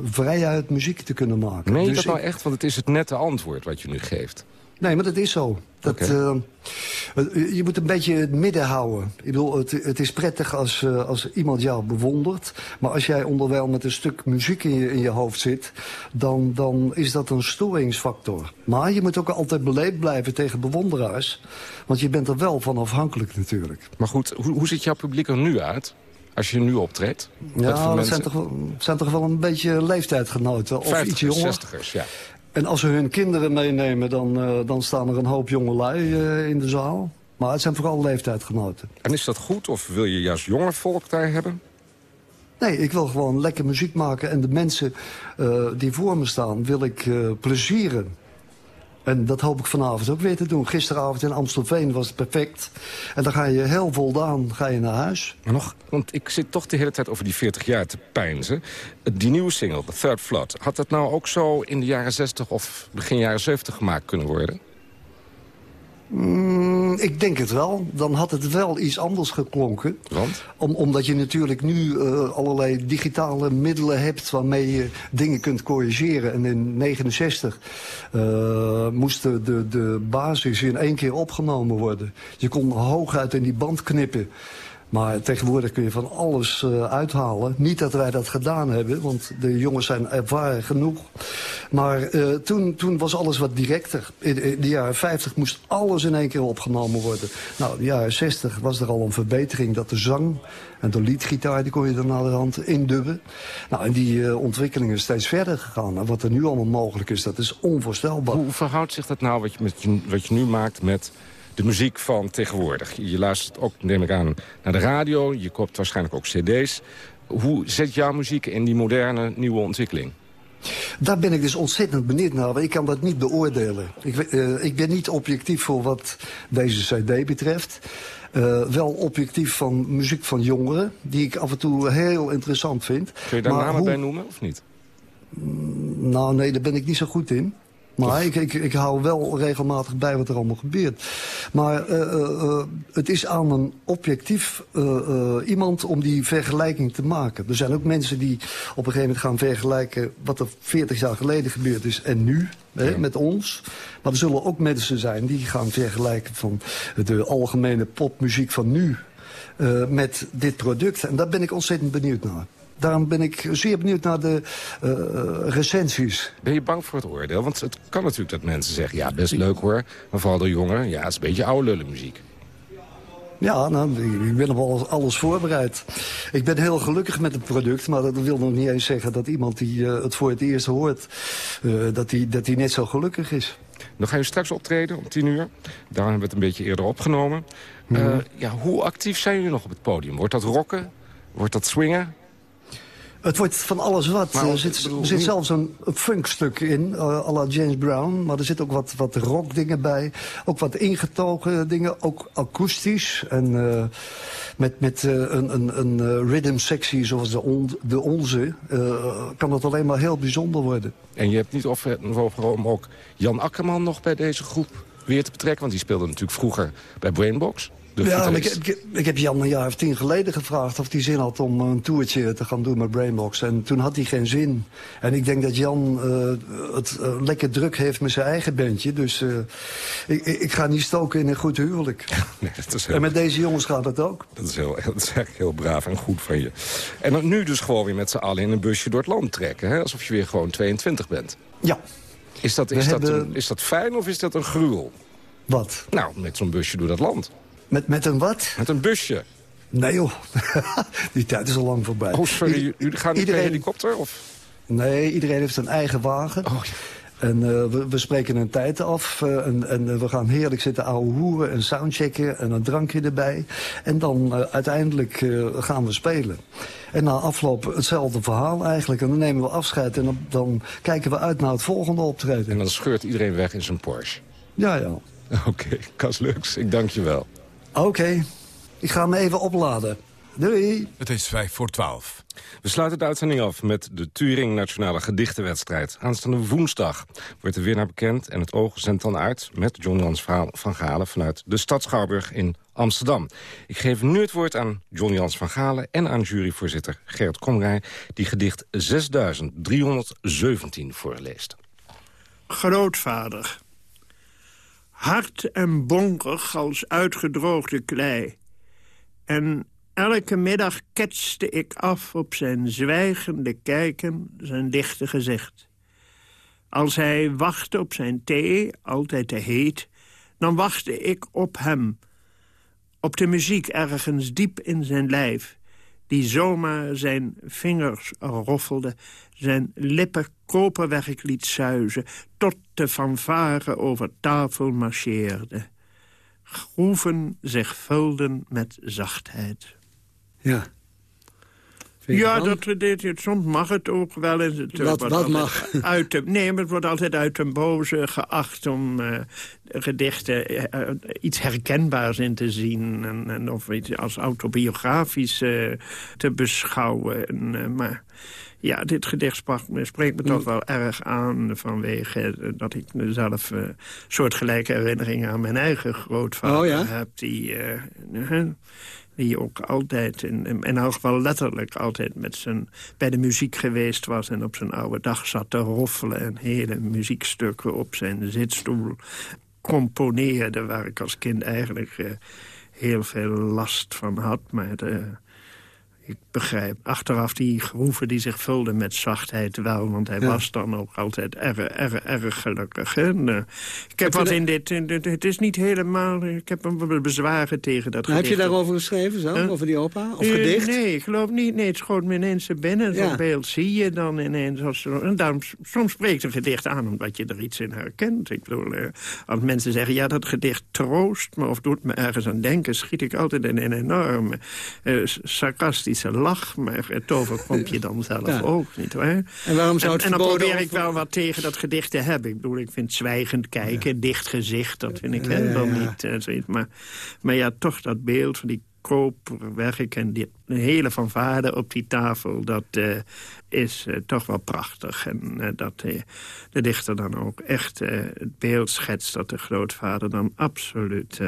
vrijuit muziek te kunnen maken. Meen je dus dat nou echt? Want het is het nette antwoord wat je nu geeft. Nee, maar dat is zo. Dat, okay. uh, je moet een beetje het midden houden. Ik bedoel, het, het is prettig als, uh, als iemand jou bewondert. Maar als jij onderwijl met een stuk muziek in je, in je hoofd zit... Dan, dan is dat een storingsfactor. Maar je moet ook altijd beleefd blijven tegen bewonderaars. Want je bent er wel van afhankelijk natuurlijk. Maar goed, hoe, hoe ziet jouw publiek er nu uit? Als je nu optreedt? Ja, dat zijn toch, wel, zijn toch wel een beetje leeftijdgenoten. Of 50, iets jonger. 60ers, ja. En als ze hun kinderen meenemen, dan, uh, dan staan er een hoop jongelui uh, in de zaal. Maar het zijn vooral leeftijdgenoten. En is dat goed of wil je juist jonger volk daar hebben? Nee, ik wil gewoon lekker muziek maken. En de mensen uh, die voor me staan, wil ik plezieren. En dat hoop ik vanavond ook weer te doen. Gisteravond in Amstelveen was het perfect. En dan ga je heel voldaan ga je naar huis. Maar nog, want ik zit toch de hele tijd over die 40 jaar te pijnzen. Die nieuwe single, The Third Flood, had dat nou ook zo in de jaren 60 of begin jaren 70 gemaakt kunnen worden? Mm, ik denk het wel. Dan had het wel iets anders geklonken. Want? Om, omdat je natuurlijk nu uh, allerlei digitale middelen hebt... waarmee je dingen kunt corrigeren. En in 69 uh, moest de, de, de basis in één keer opgenomen worden. Je kon hooguit in die band knippen. Maar tegenwoordig kun je van alles uh, uithalen. Niet dat wij dat gedaan hebben, want de jongens zijn ervaren genoeg. Maar uh, toen, toen was alles wat directer. In, in, de jaren 50 moest alles in één keer opgenomen worden. Nou, de jaren 60 was er al een verbetering dat de zang en de liedgitaar, die kon je dan naar de hand indubben. Nou, en die uh, ontwikkeling is steeds verder gegaan. En wat er nu allemaal mogelijk is, dat is onvoorstelbaar. Hoe verhoudt zich dat nou, wat je, met wat je nu maakt met de muziek van tegenwoordig. Je luistert ook, neem ik aan, naar de radio. Je koopt waarschijnlijk ook cd's. Hoe zet jouw muziek in die moderne, nieuwe ontwikkeling? Daar ben ik dus ontzettend benieuwd naar. Ik kan dat niet beoordelen. Ik, uh, ik ben niet objectief voor wat deze cd betreft. Uh, wel objectief van muziek van jongeren, die ik af en toe heel interessant vind. Kun je daar maar namen hoe... bij noemen, of niet? Nou, nee, daar ben ik niet zo goed in. Maar ik, ik, ik, hou wel regelmatig bij wat er allemaal gebeurt. Maar uh, uh, het is aan een objectief uh, iemand om die vergelijking te maken. Er zijn ook mensen die op een gegeven moment gaan vergelijken... wat er 40 jaar geleden gebeurd is en nu, ja. hè, met ons. Maar er zullen ook mensen zijn die gaan vergelijken... van de algemene popmuziek van nu met dit product. En daar ben ik ontzettend benieuwd naar. Daarom ben ik zeer benieuwd naar de uh, recensies. Ben je bang voor het oordeel? Want het kan natuurlijk dat mensen zeggen... ja, best leuk hoor, maar vooral de jongeren... ja, het is een beetje oude lullenmuziek. Ja, nou, ik ben op alles, alles, voorbereid. Ik ben heel gelukkig met het product, maar dat wil nog niet eens zeggen dat iemand die uh, het voor het eerst hoort, uh, dat die, dat die net zo gelukkig is. Dan ga je straks optreden om tien uur. Daarom hebben we het een beetje eerder opgenomen. Mhm. Eh, ja, hoe actief zijn jullie nog op het podium? Wordt dat rocken? Wordt dat swingen? Het wordt van alles wat. Maar er zit, bedoel, er zit zelfs een, funkstuk in, uh, à la James Brown. Maar er zit ook wat, wat rockdingen bij. Ook wat ingetogen dingen, ook akoestisch. En eh, met, met eh, een, een, een eh, rhythm sectie zoals de, on- de onze... eh, kan het alleen maar heel bijzonder worden. En je hebt niet of, om ook Jan Akkerman nog bij deze groep weer te betrekken? Want die speelde natuurlijk vroeger bij Brainbox. Ja, ik, gitarist. ik, ik heb Jan een jaar of tien geleden gevraagd of hij zin had om een toertje te gaan doen met Brainbox. En toen had hij geen zin. En ik denk dat Jan eh, het eh, lekker druk heeft met zijn eigen bandje. Dus eh, ik, ik ga niet stoken in een goed huwelijk. Nee, dat is heel- En met deze jongens gaat het ook. Dat is, heel, dat is eigenlijk heel braaf en goed van je. En dan nu dus gewoon weer met z'n allen in een busje door het land trekken. Hè? Alsof je weer gewoon 22 bent. Ja. Is dat, We is, dat hebben- een- is dat fijn of is dat een gruwel? Wat? Nou, met zo'n busje door dat land. Met, met een wat? Met een busje. Nee joh, die tijd is al lang voorbij. Oh, sorry, jullie gaan niet per helikopter? Of? Nee, iedereen heeft een eigen wagen. Oh, En eh, we, we spreken een tijd af eh, en, en eh, we gaan heerlijk zitten ouwe hoeren en soundchecken en een drankje erbij. En dan uiteindelijk gaan we spelen. En na afloop hetzelfde verhaal eigenlijk. En dan nemen we afscheid en dan, dan kijken we uit naar het volgende optreden. En dan scheurt iedereen weg in zijn Porsche. Ja, ja. Oké, Cas Lux, ik dank je wel. Oké, ik ga hem even opladen. Doei. Het is vijf voor twaalf. We sluiten de uitzending af met de Turing Nationale Gedichtenwedstrijd. Aanstaande woensdag wordt de winnaar bekend... en het oog zendt dan uit met John Jans van Galen... vanuit de Stad Schouwburg in Amsterdam. Ik geef nu het woord aan John Jans van Galen... en aan juryvoorzitter Gerrit Komrij... die gedicht 6317 voorleest. Grootvader. Hard en bonkig als uitgedroogde klei. En elke middag ketste ik af op zijn zwijgende kijken, zijn dichte gezicht. Als hij wachtte op zijn thee, altijd te heet, dan wachtte ik op hem. Op de muziek ergens diep in zijn lijf, die zomaar zijn vingers roffelde, zijn lippen koperwerk liet zuizen, tot de fanfare over tafel marcheerde. Groeven zich vulden met zachtheid. Ja. Ja, dat, dit, dit- soms mag het ook wel eens. Wat- wat mag? Uit de, nee, maar het wordt altijd uit de boze geacht om eh, gedichten eh, iets herkenbaars in te zien. En, en of iets als autobiografisch eh, te beschouwen. En, maar ja, dit gedicht sprak spreekt me Mm. toch wel erg aan vanwege dat ik zelf soortgelijke herinneringen aan mijn eigen grootvader Oh ja? heb. Die, die ook altijd, in, in, elk geval letterlijk, altijd met zijn, bij de muziek geweest was... en op zijn oude dag zat te roffelen en hele muziekstukken op zijn zitstoel componeerde... waar ik als kind eigenlijk eh, heel veel last van had. Maar de, ik begrijp achteraf die groeven die zich vulden met zachtheid wel... want hij Ja. was dan ook altijd erg, erg, erg gelukkig. Hè? En, ik heb wat in dit, in dit... Het is niet helemaal... Ik heb een be- bezwaren tegen dat Heb je gedicht. daarover geschreven zo? Huh? Over die opa? Of Eh, gedicht? nee, ik geloof niet. Nee, het schoot me ineens binnen. Zo'n Ja. beeld zie je dan ineens. Als, en daarom, soms spreekt een gedicht aan omdat je er iets in herkent. Ik bedoel, eh, als mensen zeggen, ja, dat gedicht troost me... of doet me ergens aan denken, schiet ik altijd in een enorme eh, sarcastische lach. Maar het overkomt je dan zelf Ja. ook, niet waar? En waarom zou het en, en dan probeer ik wel wat tegen dat gedicht te hebben. Ik bedoel, ik vind zwijgend kijken, dicht gezicht, dat vind ik Ja, helemaal niet eh, zoiets. Maar, maar ja, toch dat beeld van die koperwerk en die hele fanfare op die tafel... dat eh, is eh, toch wel prachtig. En eh, dat de dichter dan ook echt het beeld schetst... dat de grootvader dan absoluut...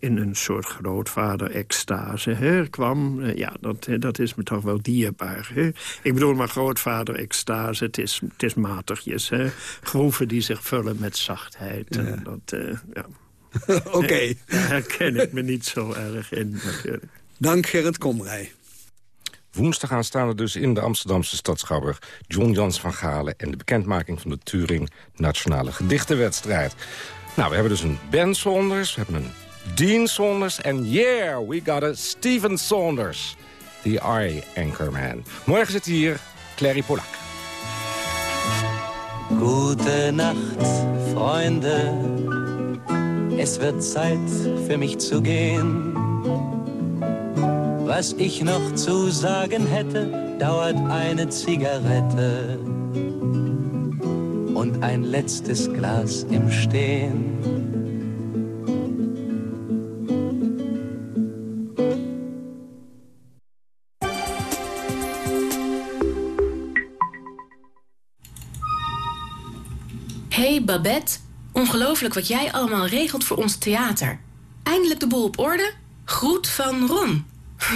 in een soort grootvader-extase hè, kwam. Eh, ja, dat, eh, dat is me toch wel dierbaar. Hè? Ik bedoel maar grootvader-extase, het is, het is matigjes. Hè? Groeven die zich vullen met zachtheid. En dat, eh, ja. Oké. Daar herken ik me niet zo erg in, natuurlijk. Dank Gerrit Komrij. Woensdag aanstaande dus in de Amsterdamse stad Schouwburg... John Jans van Galen en de bekendmaking van de Turing Nationale Gedichtenwedstrijd. Nou, we hebben dus een Ben Saunders, we hebben een Dean Saunders... en yeah, we got a Steven Saunders, the Eye Anchorman. Morgen zit hier Clary Polak. Gute Nacht, Freunde. Es wird Zeit für mich zu gehen. Was ich noch zu sagen hätte, dauert eine Zigarette und ein letztes Glas im Stehen. Hey Babette, ongelooflijk wat jij allemaal regelt voor ons theater. Eindelijk de boel op orde? Groet van Ron.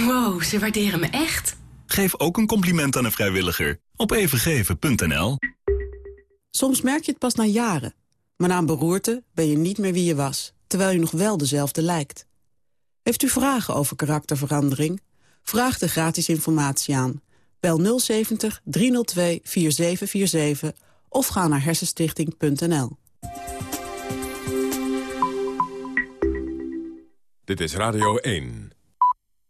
Wow, ze waarderen me echt. Geef ook een compliment aan een vrijwilliger op evengeven.nl. Soms merk je het pas na jaren. Maar na een beroerte ben je niet meer wie je was, terwijl je nog wel dezelfde lijkt. Heeft u vragen over karakterverandering? Vraag de gratis informatie aan. Bel 070 302 4747 of ga naar hersenstichting.nl. Dit is Radio 1.